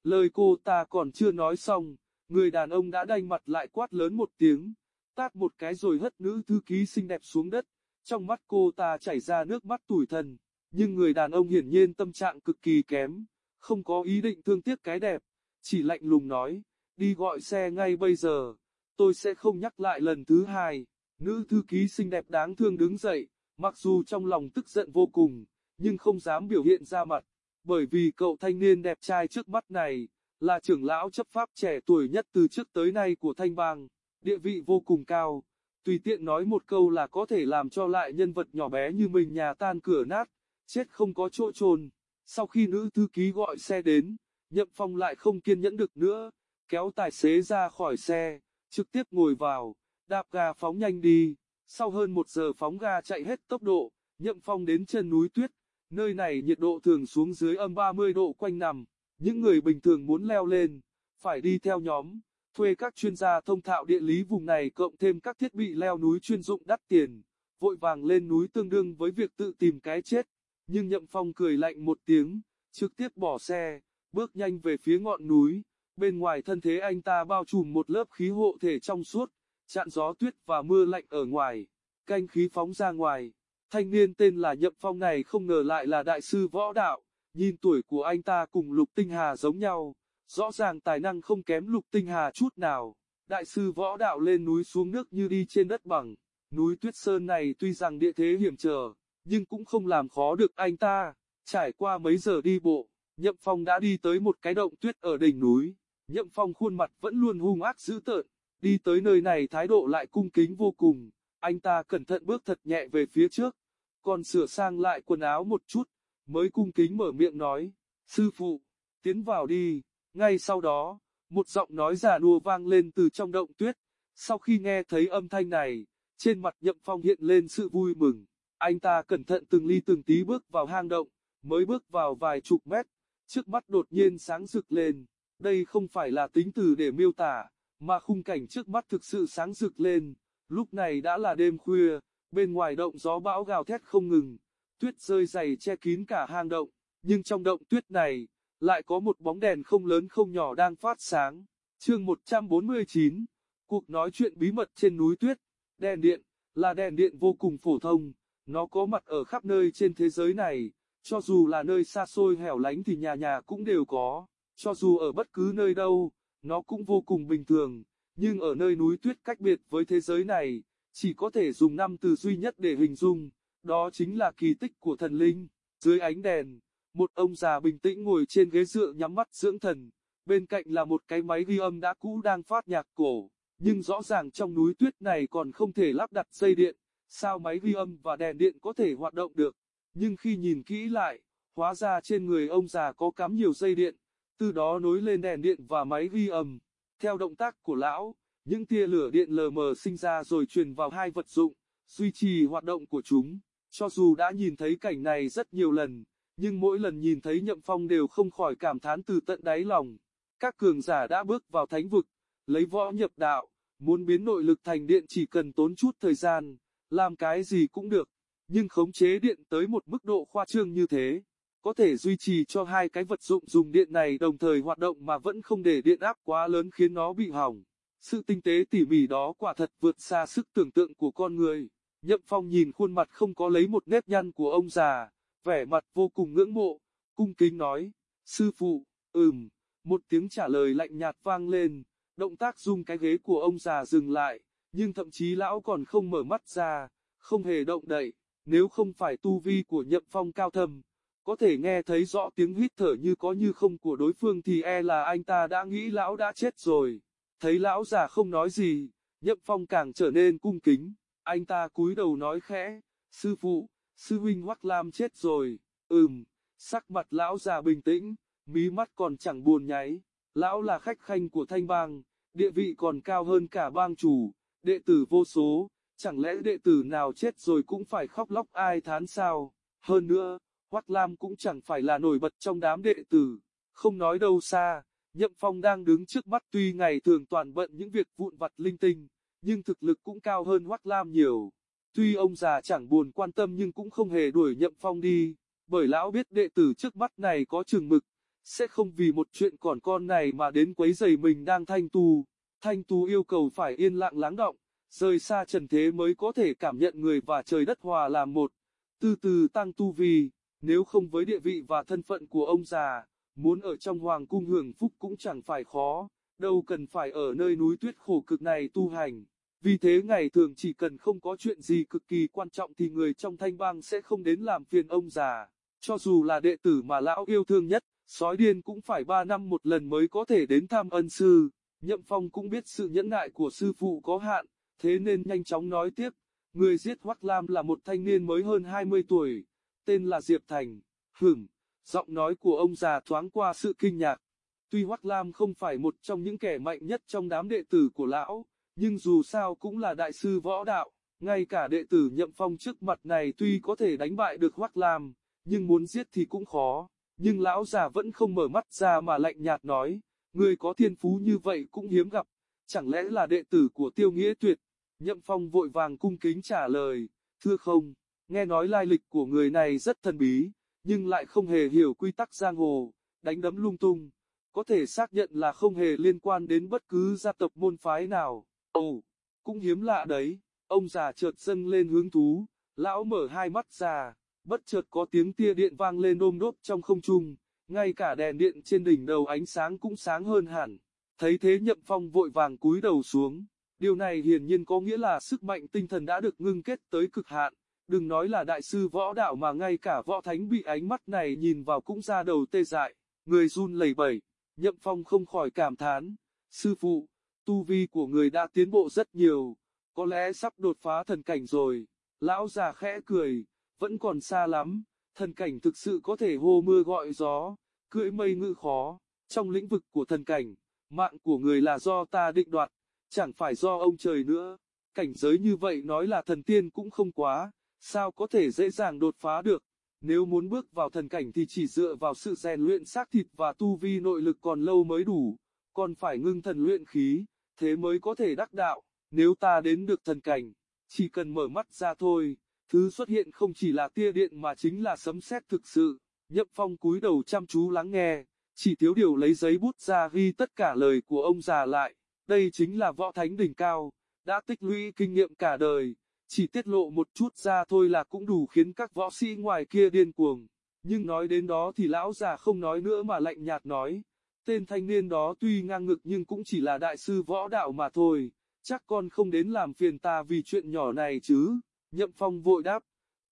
lời cô ta còn chưa nói xong, người đàn ông đã đanh mặt lại quát lớn một tiếng, tát một cái rồi hất nữ thư ký xinh đẹp xuống đất, trong mắt cô ta chảy ra nước mắt tủi thân, nhưng người đàn ông hiển nhiên tâm trạng cực kỳ kém, không có ý định thương tiếc cái đẹp, chỉ lạnh lùng nói, đi gọi xe ngay bây giờ, tôi sẽ không nhắc lại lần thứ hai. Nữ thư ký xinh đẹp đáng thương đứng dậy, mặc dù trong lòng tức giận vô cùng, nhưng không dám biểu hiện ra mặt, bởi vì cậu thanh niên đẹp trai trước mắt này, là trưởng lão chấp pháp trẻ tuổi nhất từ trước tới nay của Thanh Bang, địa vị vô cùng cao, tùy tiện nói một câu là có thể làm cho lại nhân vật nhỏ bé như mình nhà tan cửa nát, chết không có chỗ chôn. Sau khi nữ thư ký gọi xe đến, Nhậm Phong lại không kiên nhẫn được nữa, kéo tài xế ra khỏi xe, trực tiếp ngồi vào, đạp ga phóng nhanh đi. Sau hơn một giờ phóng ga chạy hết tốc độ, Nhậm Phong đến chân núi tuyết, nơi này nhiệt độ thường xuống dưới âm 30 độ quanh năm, những người bình thường muốn leo lên, phải đi theo nhóm, thuê các chuyên gia thông thạo địa lý vùng này cộng thêm các thiết bị leo núi chuyên dụng đắt tiền, vội vàng lên núi tương đương với việc tự tìm cái chết. Nhưng Nhậm Phong cười lạnh một tiếng, trực tiếp bỏ xe, bước nhanh về phía ngọn núi, bên ngoài thân thế anh ta bao trùm một lớp khí hộ thể trong suốt, chặn gió tuyết và mưa lạnh ở ngoài, canh khí phóng ra ngoài. Thanh niên tên là Nhậm Phong này không ngờ lại là đại sư võ đạo, nhìn tuổi của anh ta cùng Lục Tinh Hà giống nhau, rõ ràng tài năng không kém Lục Tinh Hà chút nào. Đại sư võ đạo lên núi xuống nước như đi trên đất bằng, núi Tuyết Sơn này tuy rằng địa thế hiểm trở, nhưng cũng không làm khó được anh ta. Trải qua mấy giờ đi bộ, Nhậm Phong đã đi tới một cái động tuyết ở đỉnh núi. Nhậm Phong khuôn mặt vẫn luôn hung ác dữ tợn, đi tới nơi này thái độ lại cung kính vô cùng. Anh ta cẩn thận bước thật nhẹ về phía trước, còn sửa sang lại quần áo một chút, mới cung kính mở miệng nói, sư phụ, tiến vào đi. Ngay sau đó, một giọng nói giả đùa vang lên từ trong động tuyết. Sau khi nghe thấy âm thanh này, trên mặt Nhậm Phong hiện lên sự vui mừng. Anh ta cẩn thận từng ly từng tí bước vào hang động, mới bước vào vài chục mét, trước mắt đột nhiên sáng rực lên. Đây không phải là tính từ để miêu tả, mà khung cảnh trước mắt thực sự sáng rực lên. Lúc này đã là đêm khuya, bên ngoài động gió bão gào thét không ngừng, tuyết rơi dày che kín cả hang động, nhưng trong động tuyết này, lại có một bóng đèn không lớn không nhỏ đang phát sáng. Chương 149 Cuộc nói chuyện bí mật trên núi tuyết, đèn điện, là đèn điện vô cùng phổ thông, nó có mặt ở khắp nơi trên thế giới này, cho dù là nơi xa xôi hẻo lánh thì nhà nhà cũng đều có, cho dù ở bất cứ nơi đâu, nó cũng vô cùng bình thường, nhưng ở nơi núi tuyết cách biệt với thế giới này, chỉ có thể dùng năm từ duy nhất để hình dung, đó chính là kỳ tích của thần linh. Dưới ánh đèn, một ông già bình tĩnh ngồi trên ghế dựa nhắm mắt dưỡng thần, bên cạnh là một cái máy ghi âm đã cũ đang phát nhạc cổ, nhưng rõ ràng trong núi tuyết này còn không thể lắp đặt dây điện, sao máy ghi âm và đèn điện có thể hoạt động được. Nhưng khi nhìn kỹ lại, hóa ra trên người ông già có cắm nhiều dây điện, từ đó nối lên đèn điện và máy ghi âm. Theo động tác của lão, những tia lửa điện lờ mờ sinh ra rồi truyền vào hai vật dụng, duy trì hoạt động của chúng. Cho dù đã nhìn thấy cảnh này rất nhiều lần, nhưng mỗi lần nhìn thấy Nhậm Phong đều không khỏi cảm thán từ tận đáy lòng. Các cường giả đã bước vào thánh vực, lấy võ nhập đạo, muốn biến nội lực thành điện chỉ cần tốn chút thời gian, làm cái gì cũng được nhưng khống chế điện tới một mức độ khoa trương như thế, có thể duy trì cho hai cái vật dụng dùng điện này đồng thời hoạt động mà vẫn không để điện áp quá lớn khiến nó bị hỏng. Sự tinh tế tỉ mỉ đó quả thật vượt xa sức tưởng tượng của con người. Nhậm Phong nhìn khuôn mặt không có lấy một nếp nhăn của ông già, vẻ mặt vô cùng ngưỡng mộ, cung kính nói, sư phụ, ừm, một tiếng trả lời lạnh nhạt vang lên, động tác dung cái ghế của ông già dừng lại, nhưng thậm chí lão còn không mở mắt ra, không hề động đậy. Nếu không phải tu vi của nhậm phong cao thâm, có thể nghe thấy rõ tiếng hít thở như có như không của đối phương thì e là anh ta đã nghĩ lão đã chết rồi. Thấy lão già không nói gì, Nhậm Phong càng trở nên cung kính, anh ta cúi đầu nói khẽ, sư phụ, sư huynh Hoắc Lam chết rồi, ừm, sắc mặt lão già bình tĩnh, mí mắt còn chẳng buồn nháy, lão là khách khanh của thanh bang, địa vị còn cao hơn cả bang chủ, đệ tử vô số, chẳng lẽ đệ tử nào chết rồi cũng phải khóc lóc ai thán sao, hơn nữa, Hoắc Lam cũng chẳng phải là nổi bật trong đám đệ tử, không nói đâu xa, Nhậm Phong đang đứng trước mắt tuy ngày thường toàn bận những việc vụn vặt linh tinh, nhưng thực lực cũng cao hơn Hoắc Lam nhiều. Tuy ông già chẳng buồn quan tâm nhưng cũng không hề đuổi Nhậm Phong đi, bởi lão biết đệ tử trước mắt này có chừng mực, sẽ không vì một chuyện còn con này mà đến quấy giày mình đang thanh tu. Thanh tu yêu cầu phải yên lặng lắng động, rời xa trần thế mới có thể cảm nhận người và trời đất hòa làm một, từ từ tăng tu vi, nếu không với địa vị và thân phận của ông già, muốn ở trong hoàng cung hưởng phúc cũng chẳng phải khó, đâu cần phải ở nơi núi tuyết khổ cực này tu hành. Vì thế ngày thường chỉ cần không có chuyện gì cực kỳ quan trọng thì người trong thanh bang sẽ không đến làm phiền ông già. Cho dù là đệ tử mà lão yêu thương nhất, sói điên cũng phải ba năm một lần mới có thể đến thăm ân sư. Nhậm Phong cũng biết sự nhẫn nại của sư phụ có hạn, thế nên nhanh chóng nói tiếp. Người giết Hoắc Lam là một thanh niên mới hơn 20 tuổi, tên là Diệp Thành. Hửng, giọng nói của ông già thoáng qua sự kinh ngạc. Tuy Hoắc Lam không phải một trong những kẻ mạnh nhất trong đám đệ tử của lão, nhưng dù sao cũng là đại sư võ đạo, ngay cả đệ tử nhậm phong trước mặt này tuy có thể đánh bại được Hoắc Lam, nhưng muốn giết thì cũng khó. Nhưng lão già vẫn không mở mắt ra mà lạnh nhạt nói, người có thiên phú như vậy cũng hiếm gặp, chẳng lẽ là đệ tử của tiêu nghĩa tuyệt? Nhậm phong vội vàng cung kính trả lời, thưa không, nghe nói lai lịch của người này rất thần bí, nhưng lại không hề hiểu quy tắc giang hồ, đánh đấm lung tung, có thể xác nhận là không hề liên quan đến bất cứ gia tộc môn phái nào. Ồ, cũng hiếm lạ đấy, ông già chợt dâng lên hướng thú, lão mở hai mắt ra, bất chợt có tiếng tia điện vang lên ôm đốp trong không trung, ngay cả đèn điện trên đỉnh đầu ánh sáng cũng sáng hơn hẳn. Thấy thế nhậm phong vội vàng cúi đầu xuống, điều này hiển nhiên có nghĩa là sức mạnh tinh thần đã được ngưng kết tới cực hạn. Đừng nói là đại sư võ đạo mà ngay cả võ thánh bị ánh mắt này nhìn vào cũng ra đầu tê dại, người run lẩy bẩy, nhậm phong không khỏi cảm thán, sư phụ, tu vi của người đã tiến bộ rất nhiều, có lẽ sắp đột phá thần cảnh rồi, lão già khẽ cười, vẫn còn xa lắm, thần cảnh thực sự có thể hô mưa gọi gió, cưỡi mây ngự khó, trong lĩnh vực của thần cảnh, mạng của người là do ta định đoạt, chẳng phải do ông trời nữa, cảnh giới như vậy nói là thần tiên cũng không quá, sao có thể dễ dàng đột phá được. Nếu muốn bước vào thần cảnh thì chỉ dựa vào sự rèn luyện xác thịt và tu vi nội lực còn lâu mới đủ, còn phải ngưng thần luyện khí, thế mới có thể đắc đạo. Nếu ta đến được thần cảnh, chỉ cần mở mắt ra thôi, thứ xuất hiện không chỉ là tia điện mà chính là sấm sét thực sự. Nhậm Phong cúi đầu chăm chú lắng nghe, chỉ thiếu điều lấy giấy bút ra ghi tất cả lời của ông già lại. Đây chính là võ thánh đỉnh cao, đã tích lũy kinh nghiệm cả đời chỉ tiết lộ một chút ra thôi là cũng đủ khiến các võ sĩ ngoài kia điên cuồng. Nhưng nói đến đó thì lão già không nói nữa mà lạnh nhạt nói, tên thanh niên đó tuy ngang ngực nhưng cũng chỉ là đại sư võ đạo mà thôi, chắc con không đến làm phiền ta vì chuyện nhỏ này chứ, nhậm phong vội đáp,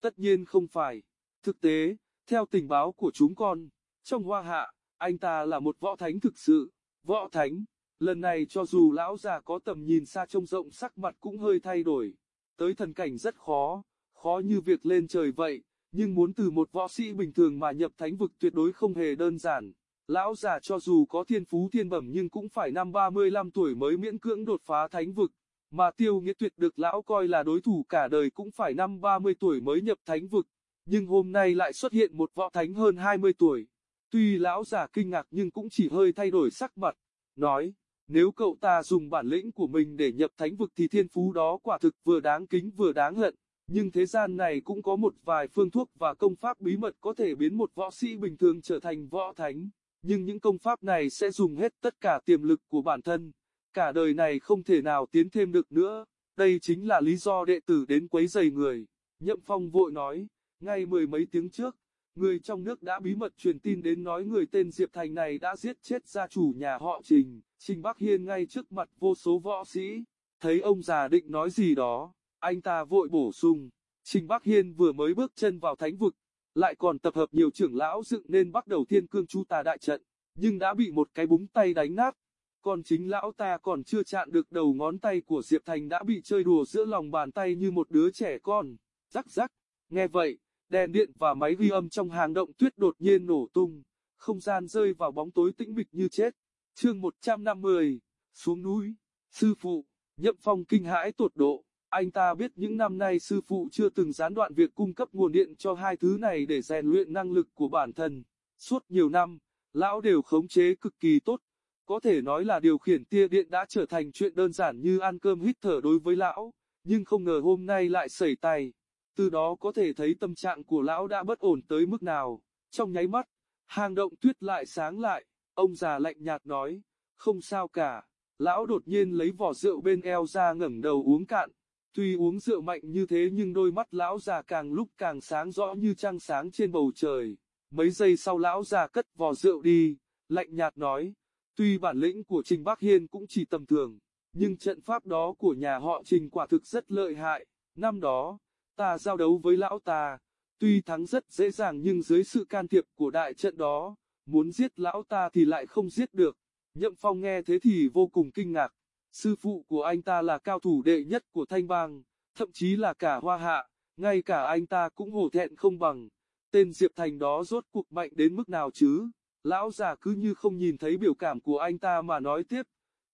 tất nhiên không phải, thực tế, theo tình báo của chúng con, trong hoa hạ, anh ta là một võ thánh thực sự, võ thánh, lần này cho dù lão già có tầm nhìn xa trông rộng sắc mặt cũng hơi thay đổi. Tới thần cảnh rất khó, khó như việc lên trời vậy, nhưng muốn từ một võ sĩ bình thường mà nhập thánh vực tuyệt đối không hề đơn giản. Lão già cho dù có thiên phú thiên bẩm nhưng cũng phải năm 35 tuổi mới miễn cưỡng đột phá thánh vực, mà tiêu nghĩa tuyệt được lão coi là đối thủ cả đời cũng phải năm 30 tuổi mới nhập thánh vực, nhưng hôm nay lại xuất hiện một võ thánh hơn 20 tuổi. Tuy lão già kinh ngạc nhưng cũng chỉ hơi thay đổi sắc mặt, nói, nếu cậu ta dùng bản lĩnh của mình để nhập thánh vực thì thiên phú đó quả thực vừa đáng kính vừa đáng hận. Nhưng thế gian này cũng có một vài phương thuốc và công pháp bí mật có thể biến một võ sĩ bình thường trở thành võ thánh. Nhưng những công pháp này sẽ dùng hết tất cả tiềm lực của bản thân. Cả đời này không thể nào tiến thêm được nữa. Đây chính là lý do đệ tử đến quấy giày người. Nhậm Phong vội nói, ngay mười mấy tiếng trước, người trong nước đã bí mật truyền tin đến nói người tên Diệp Thành này đã giết chết gia chủ nhà họ Trình. Trình Bắc Hiên ngay trước mặt vô số võ sĩ, thấy ông già định nói gì đó, anh ta vội bổ sung, Trình Bắc Hiên vừa mới bước chân vào thánh vực, lại còn tập hợp nhiều trưởng lão dựng nên bắt đầu thiên cương chu tà đại trận, nhưng đã bị một cái búng tay đánh nát. còn chính lão ta còn chưa chạm được đầu ngón tay của Diệp Thành đã bị chơi đùa giữa lòng bàn tay như một đứa trẻ con. Rắc rắc, nghe vậy, đèn điện và máy ghi âm trong hang động tuyết đột nhiên nổ tung, không gian rơi vào bóng tối tĩnh mịch như chết. Chương 150, xuống núi, sư phụ, Nhậm Phong kinh hãi tột độ, anh ta biết những năm nay sư phụ chưa từng gián đoạn việc cung cấp nguồn điện cho hai thứ này để rèn luyện năng lực của bản thân. Suốt nhiều năm, lão đều khống chế cực kỳ tốt, có thể nói là điều khiển tia điện đã trở thành chuyện đơn giản như ăn cơm hít thở đối với lão, nhưng không ngờ hôm nay lại sẩy tay. Từ đó có thể thấy tâm trạng của lão đã bất ổn tới mức nào. Trong nháy mắt, hang động tuyết lại sáng lại, ông già lạnh nhạt nói, không sao cả. Lão đột nhiên lấy vỏ rượu bên eo ra ngẩng đầu uống cạn. Tuy uống rượu mạnh như thế nhưng đôi mắt lão già càng lúc càng sáng rõ như trăng sáng trên bầu trời. Mấy giây sau lão già cất vỏ rượu đi, lạnh nhạt nói, tuy bản lĩnh của Trình Bắc Hiên cũng chỉ tầm thường, nhưng trận pháp đó của nhà họ Trình quả thực rất lợi hại. Năm đó, ta giao đấu với lão ta, tuy thắng rất dễ dàng nhưng dưới sự can thiệp của đại trận đó, muốn giết lão ta thì lại không giết được. Nhậm Phong nghe thế thì vô cùng kinh ngạc. Sư phụ của anh ta là cao thủ đệ nhất của Thanh Bang, thậm chí là cả Hoa Hạ, ngay cả anh ta cũng hổ thẹn không bằng. Tên Diệp Thành đó rốt cuộc mạnh đến mức nào chứ? Lão già cứ như không nhìn thấy biểu cảm của anh ta mà nói tiếp.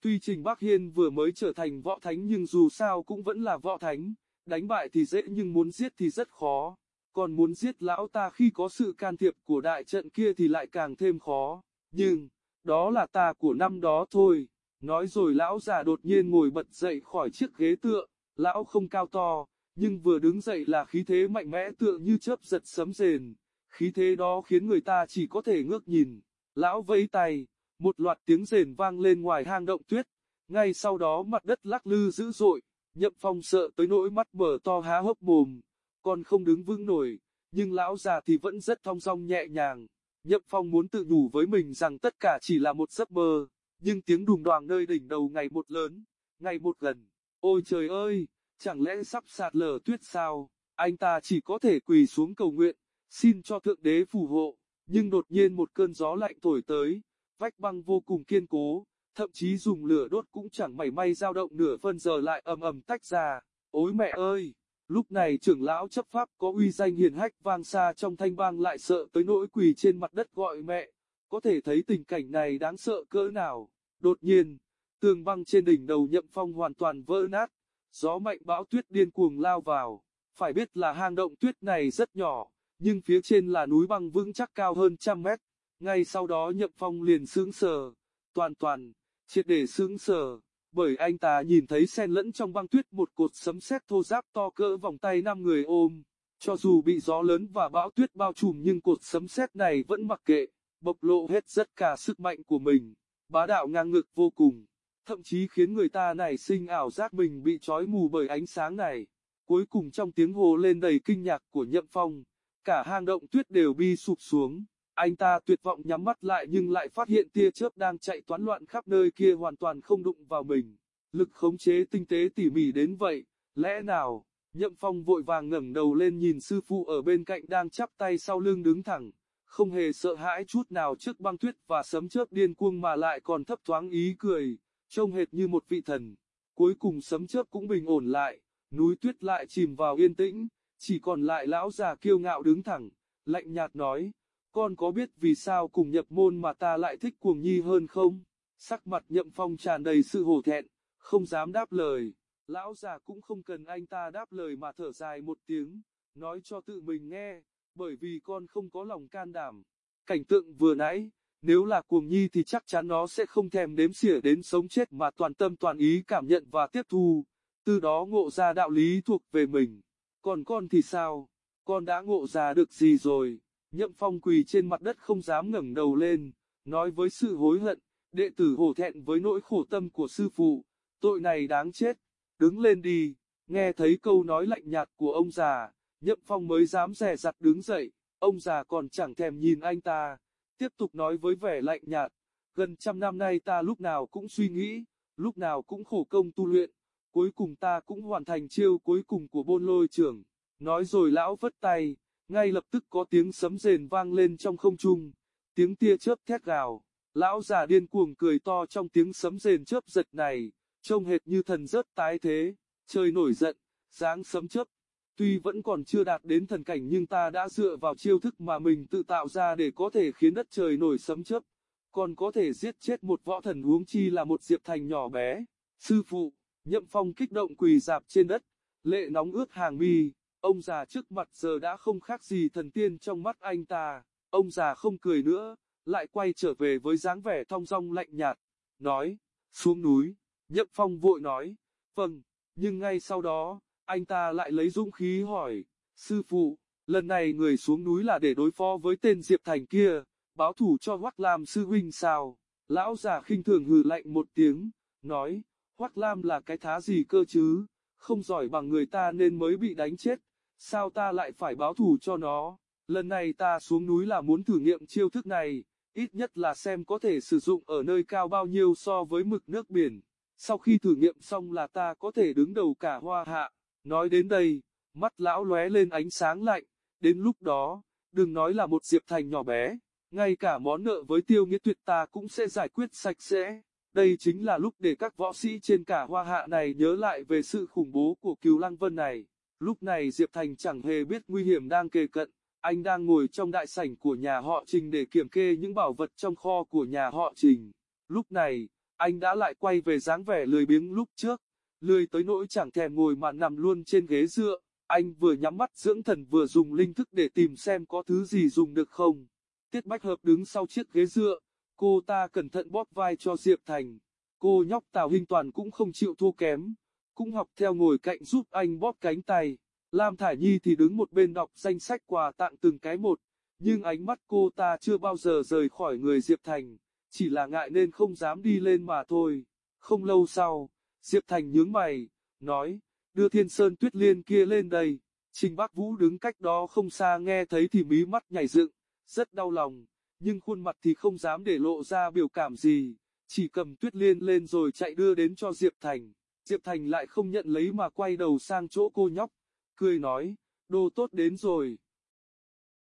Tuy Trình Bắc Hiên vừa mới trở thành võ thánh nhưng dù sao cũng vẫn là võ thánh. Đánh bại thì dễ nhưng muốn giết thì rất khó. Còn muốn giết lão ta khi có sự can thiệp của đại trận kia thì lại càng thêm khó. Nhưng, đó là ta của năm đó thôi. Nói rồi lão già đột nhiên ngồi bật dậy khỏi chiếc ghế tựa. Lão không cao to, nhưng vừa đứng dậy là khí thế mạnh mẽ tựa như chớp giật sấm rền. Khí thế đó khiến người ta chỉ có thể ngước nhìn. Lão vẫy tay, một loạt tiếng rền vang lên ngoài hang động tuyết. Ngay sau đó mặt đất lắc lư dữ dội, nhậm phong sợ tới nỗi mắt mở to há hốc mồm, còn không đứng vững nổi, nhưng lão già thì vẫn rất thong dong nhẹ nhàng. Nhậm phong muốn tự nhủ với mình rằng tất cả chỉ là một giấc mơ, nhưng tiếng đùng đoàng nơi đỉnh đầu ngày một lớn, ngày một gần. Ôi trời ơi, chẳng lẽ sắp sạt lở tuyết sao? Anh ta chỉ có thể quỳ xuống cầu nguyện, xin cho thượng đế phù hộ, nhưng đột nhiên một cơn gió lạnh thổi tới, vách băng vô cùng kiên cố, thậm chí dùng lửa đốt cũng chẳng mảy may dao động nửa phân giờ lại ầm ầm tách ra. Ôi mẹ ơi! Lúc này trưởng lão chấp pháp có uy danh hiền hách vang xa trong thanh bang lại sợ tới nỗi quỳ trên mặt đất gọi mẹ. Có thể thấy tình cảnh này đáng sợ cỡ nào. Đột nhiên, tường băng trên đỉnh đầu nhậm phong hoàn toàn vỡ nát. Gió mạnh bão tuyết điên cuồng lao vào. Phải biết là hang động tuyết này rất nhỏ, nhưng phía trên là núi băng vững chắc cao hơn trăm mét. Ngay sau đó nhậm phong liền sướng sờ, toàn toàn, triệt để sướng sờ, bởi anh ta nhìn thấy xen lẫn trong băng tuyết một cột sấm sét thô ráp to cỡ vòng tay năm người ôm. Cho dù bị gió lớn và bão tuyết bao trùm nhưng cột sấm sét này vẫn mặc kệ, bộc lộ hết rất cả sức mạnh của mình, bá đạo ngang ngực vô cùng, thậm chí khiến người ta nảy sinh ảo giác mình bị trói mù bởi ánh sáng này. Cuối cùng trong tiếng hô lên đầy kinh ngạc của Nhậm Phong, cả hang động tuyết đều bi sụp xuống. Anh ta tuyệt vọng nhắm mắt lại nhưng lại phát hiện tia chớp đang chạy toán loạn khắp nơi kia hoàn toàn không đụng vào mình. Lực khống chế tinh tế tỉ mỉ đến vậy, lẽ nào, nhậm phong vội vàng ngẩng đầu lên nhìn sư phụ ở bên cạnh đang chắp tay sau lưng đứng thẳng, không hề sợ hãi chút nào trước băng tuyết và sấm chớp điên cuồng mà lại còn thấp thoáng ý cười, trông hệt như một vị thần. Cuối cùng sấm chớp cũng bình ổn lại, núi tuyết lại chìm vào yên tĩnh, chỉ còn lại lão già kiêu ngạo đứng thẳng, lạnh nhạt nói, con có biết vì sao cùng nhập môn mà ta lại thích cuồng nhi hơn không? Sắc mặt nhậm phong tràn đầy sự hổ thẹn, không dám đáp lời. Lão già cũng không cần anh ta đáp lời mà thở dài một tiếng, nói cho tự mình nghe, bởi vì con không có lòng can đảm. Cảnh tượng vừa nãy, nếu là cuồng nhi thì chắc chắn nó sẽ không thèm đếm xỉa đến sống chết mà toàn tâm toàn ý cảm nhận và tiếp thu, từ đó ngộ ra đạo lý thuộc về mình. Còn con thì sao? Con đã ngộ ra được gì rồi? Nhậm Phong quỳ trên mặt đất không dám ngẩng đầu lên, nói với sự hối hận, đệ tử hổ thẹn với nỗi khổ tâm của sư phụ, tội này đáng chết, đứng lên đi, nghe thấy câu nói lạnh nhạt của ông già, Nhậm Phong mới dám rè rặt đứng dậy, ông già còn chẳng thèm nhìn anh ta, tiếp tục nói với vẻ lạnh nhạt, gần trăm năm nay ta lúc nào cũng suy nghĩ, lúc nào cũng khổ công tu luyện, cuối cùng ta cũng hoàn thành chiêu cuối cùng của bôn lôi trưởng, nói rồi lão vất tay ngay lập tức có tiếng sấm rền vang lên trong không trung, tiếng tia chớp thét gào, Lão già điên cuồng cười to trong tiếng sấm rền chớp giật này, trông hệt như thần rớt tái thế, trời nổi giận, dáng sấm chớp. Tuy vẫn còn chưa đạt đến thần cảnh nhưng ta đã dựa vào chiêu thức mà mình tự tạo ra để có thể khiến đất trời nổi sấm chớp, còn có thể giết chết một võ thần huống chi là một Diệp Thành nhỏ bé. Sư phụ, Nhậm Phong kích động quỳ dạp trên đất, lệ nóng ướt hàng mi, ông già trước mặt giờ đã không khác gì thần tiên trong mắt anh ta, ông già không cười nữa, lại quay trở về với dáng vẻ thong dong lạnh nhạt, nói, xuống núi, Nhậm Phong vội nói, vâng, nhưng ngay sau đó, anh ta lại lấy dũng khí hỏi, sư phụ, lần này người xuống núi là để đối phó với tên Diệp Thành kia, báo thủ cho Hoắc Lam sư huynh sao? Lão già khinh thường hừ lạnh một tiếng, nói, Hoắc Lam là cái thá gì cơ chứ, không giỏi bằng người ta nên mới bị đánh chết, sao ta lại phải báo thù cho nó? Lần này ta xuống núi là muốn thử nghiệm chiêu thức này, ít nhất là xem có thể sử dụng ở nơi cao bao nhiêu so với mực nước biển. Sau khi thử nghiệm xong là ta có thể đứng đầu cả hoa hạ. Nói đến đây, mắt lão lóe lên ánh sáng lạnh, đến lúc đó, đừng nói là một Diệp Thành nhỏ bé, ngay cả món nợ với tiêu nghĩa tuyệt ta cũng sẽ giải quyết sạch sẽ. Đây chính là lúc để các võ sĩ trên cả hoa hạ này nhớ lại về sự khủng bố của cừu lăng vân này. Lúc này Diệp Thành chẳng hề biết nguy hiểm đang kề cận, anh đang ngồi trong đại sảnh của nhà họ Trình để kiểm kê những bảo vật trong kho của nhà họ Trình. Lúc này, anh đã lại quay về dáng vẻ lười biếng lúc trước, lười tới nỗi chẳng thèm ngồi mà nằm luôn trên ghế dựa. Anh vừa nhắm mắt dưỡng thần vừa dùng linh thức để tìm xem có thứ gì dùng được không. Tiết Bách Hợp đứng sau chiếc ghế dựa, cô ta cẩn thận bóp vai cho Diệp Thành. Cô nhóc Tào Hinh Toàn cũng không chịu thua kém, cũng học theo ngồi cạnh giúp anh bóp cánh tay. Lam Thải Nhi thì đứng một bên đọc danh sách quà tặng từng cái một, nhưng ánh mắt cô ta chưa bao giờ rời khỏi người Diệp Thành, chỉ là ngại nên không dám đi lên mà thôi. Không lâu sau, Diệp Thành nhướng mày, nói, đưa Thiên Sơn Tuyết Liên kia lên đây. Trình bác Vũ đứng cách đó không xa nghe thấy thì mí mắt nhảy dựng, rất đau lòng, nhưng khuôn mặt thì không dám để lộ ra biểu cảm gì, chỉ cầm Tuyết Liên lên rồi chạy đưa đến cho Diệp Thành. Diệp Thành lại không nhận lấy mà quay đầu sang chỗ cô nhóc, cười nói, đồ tốt đến rồi.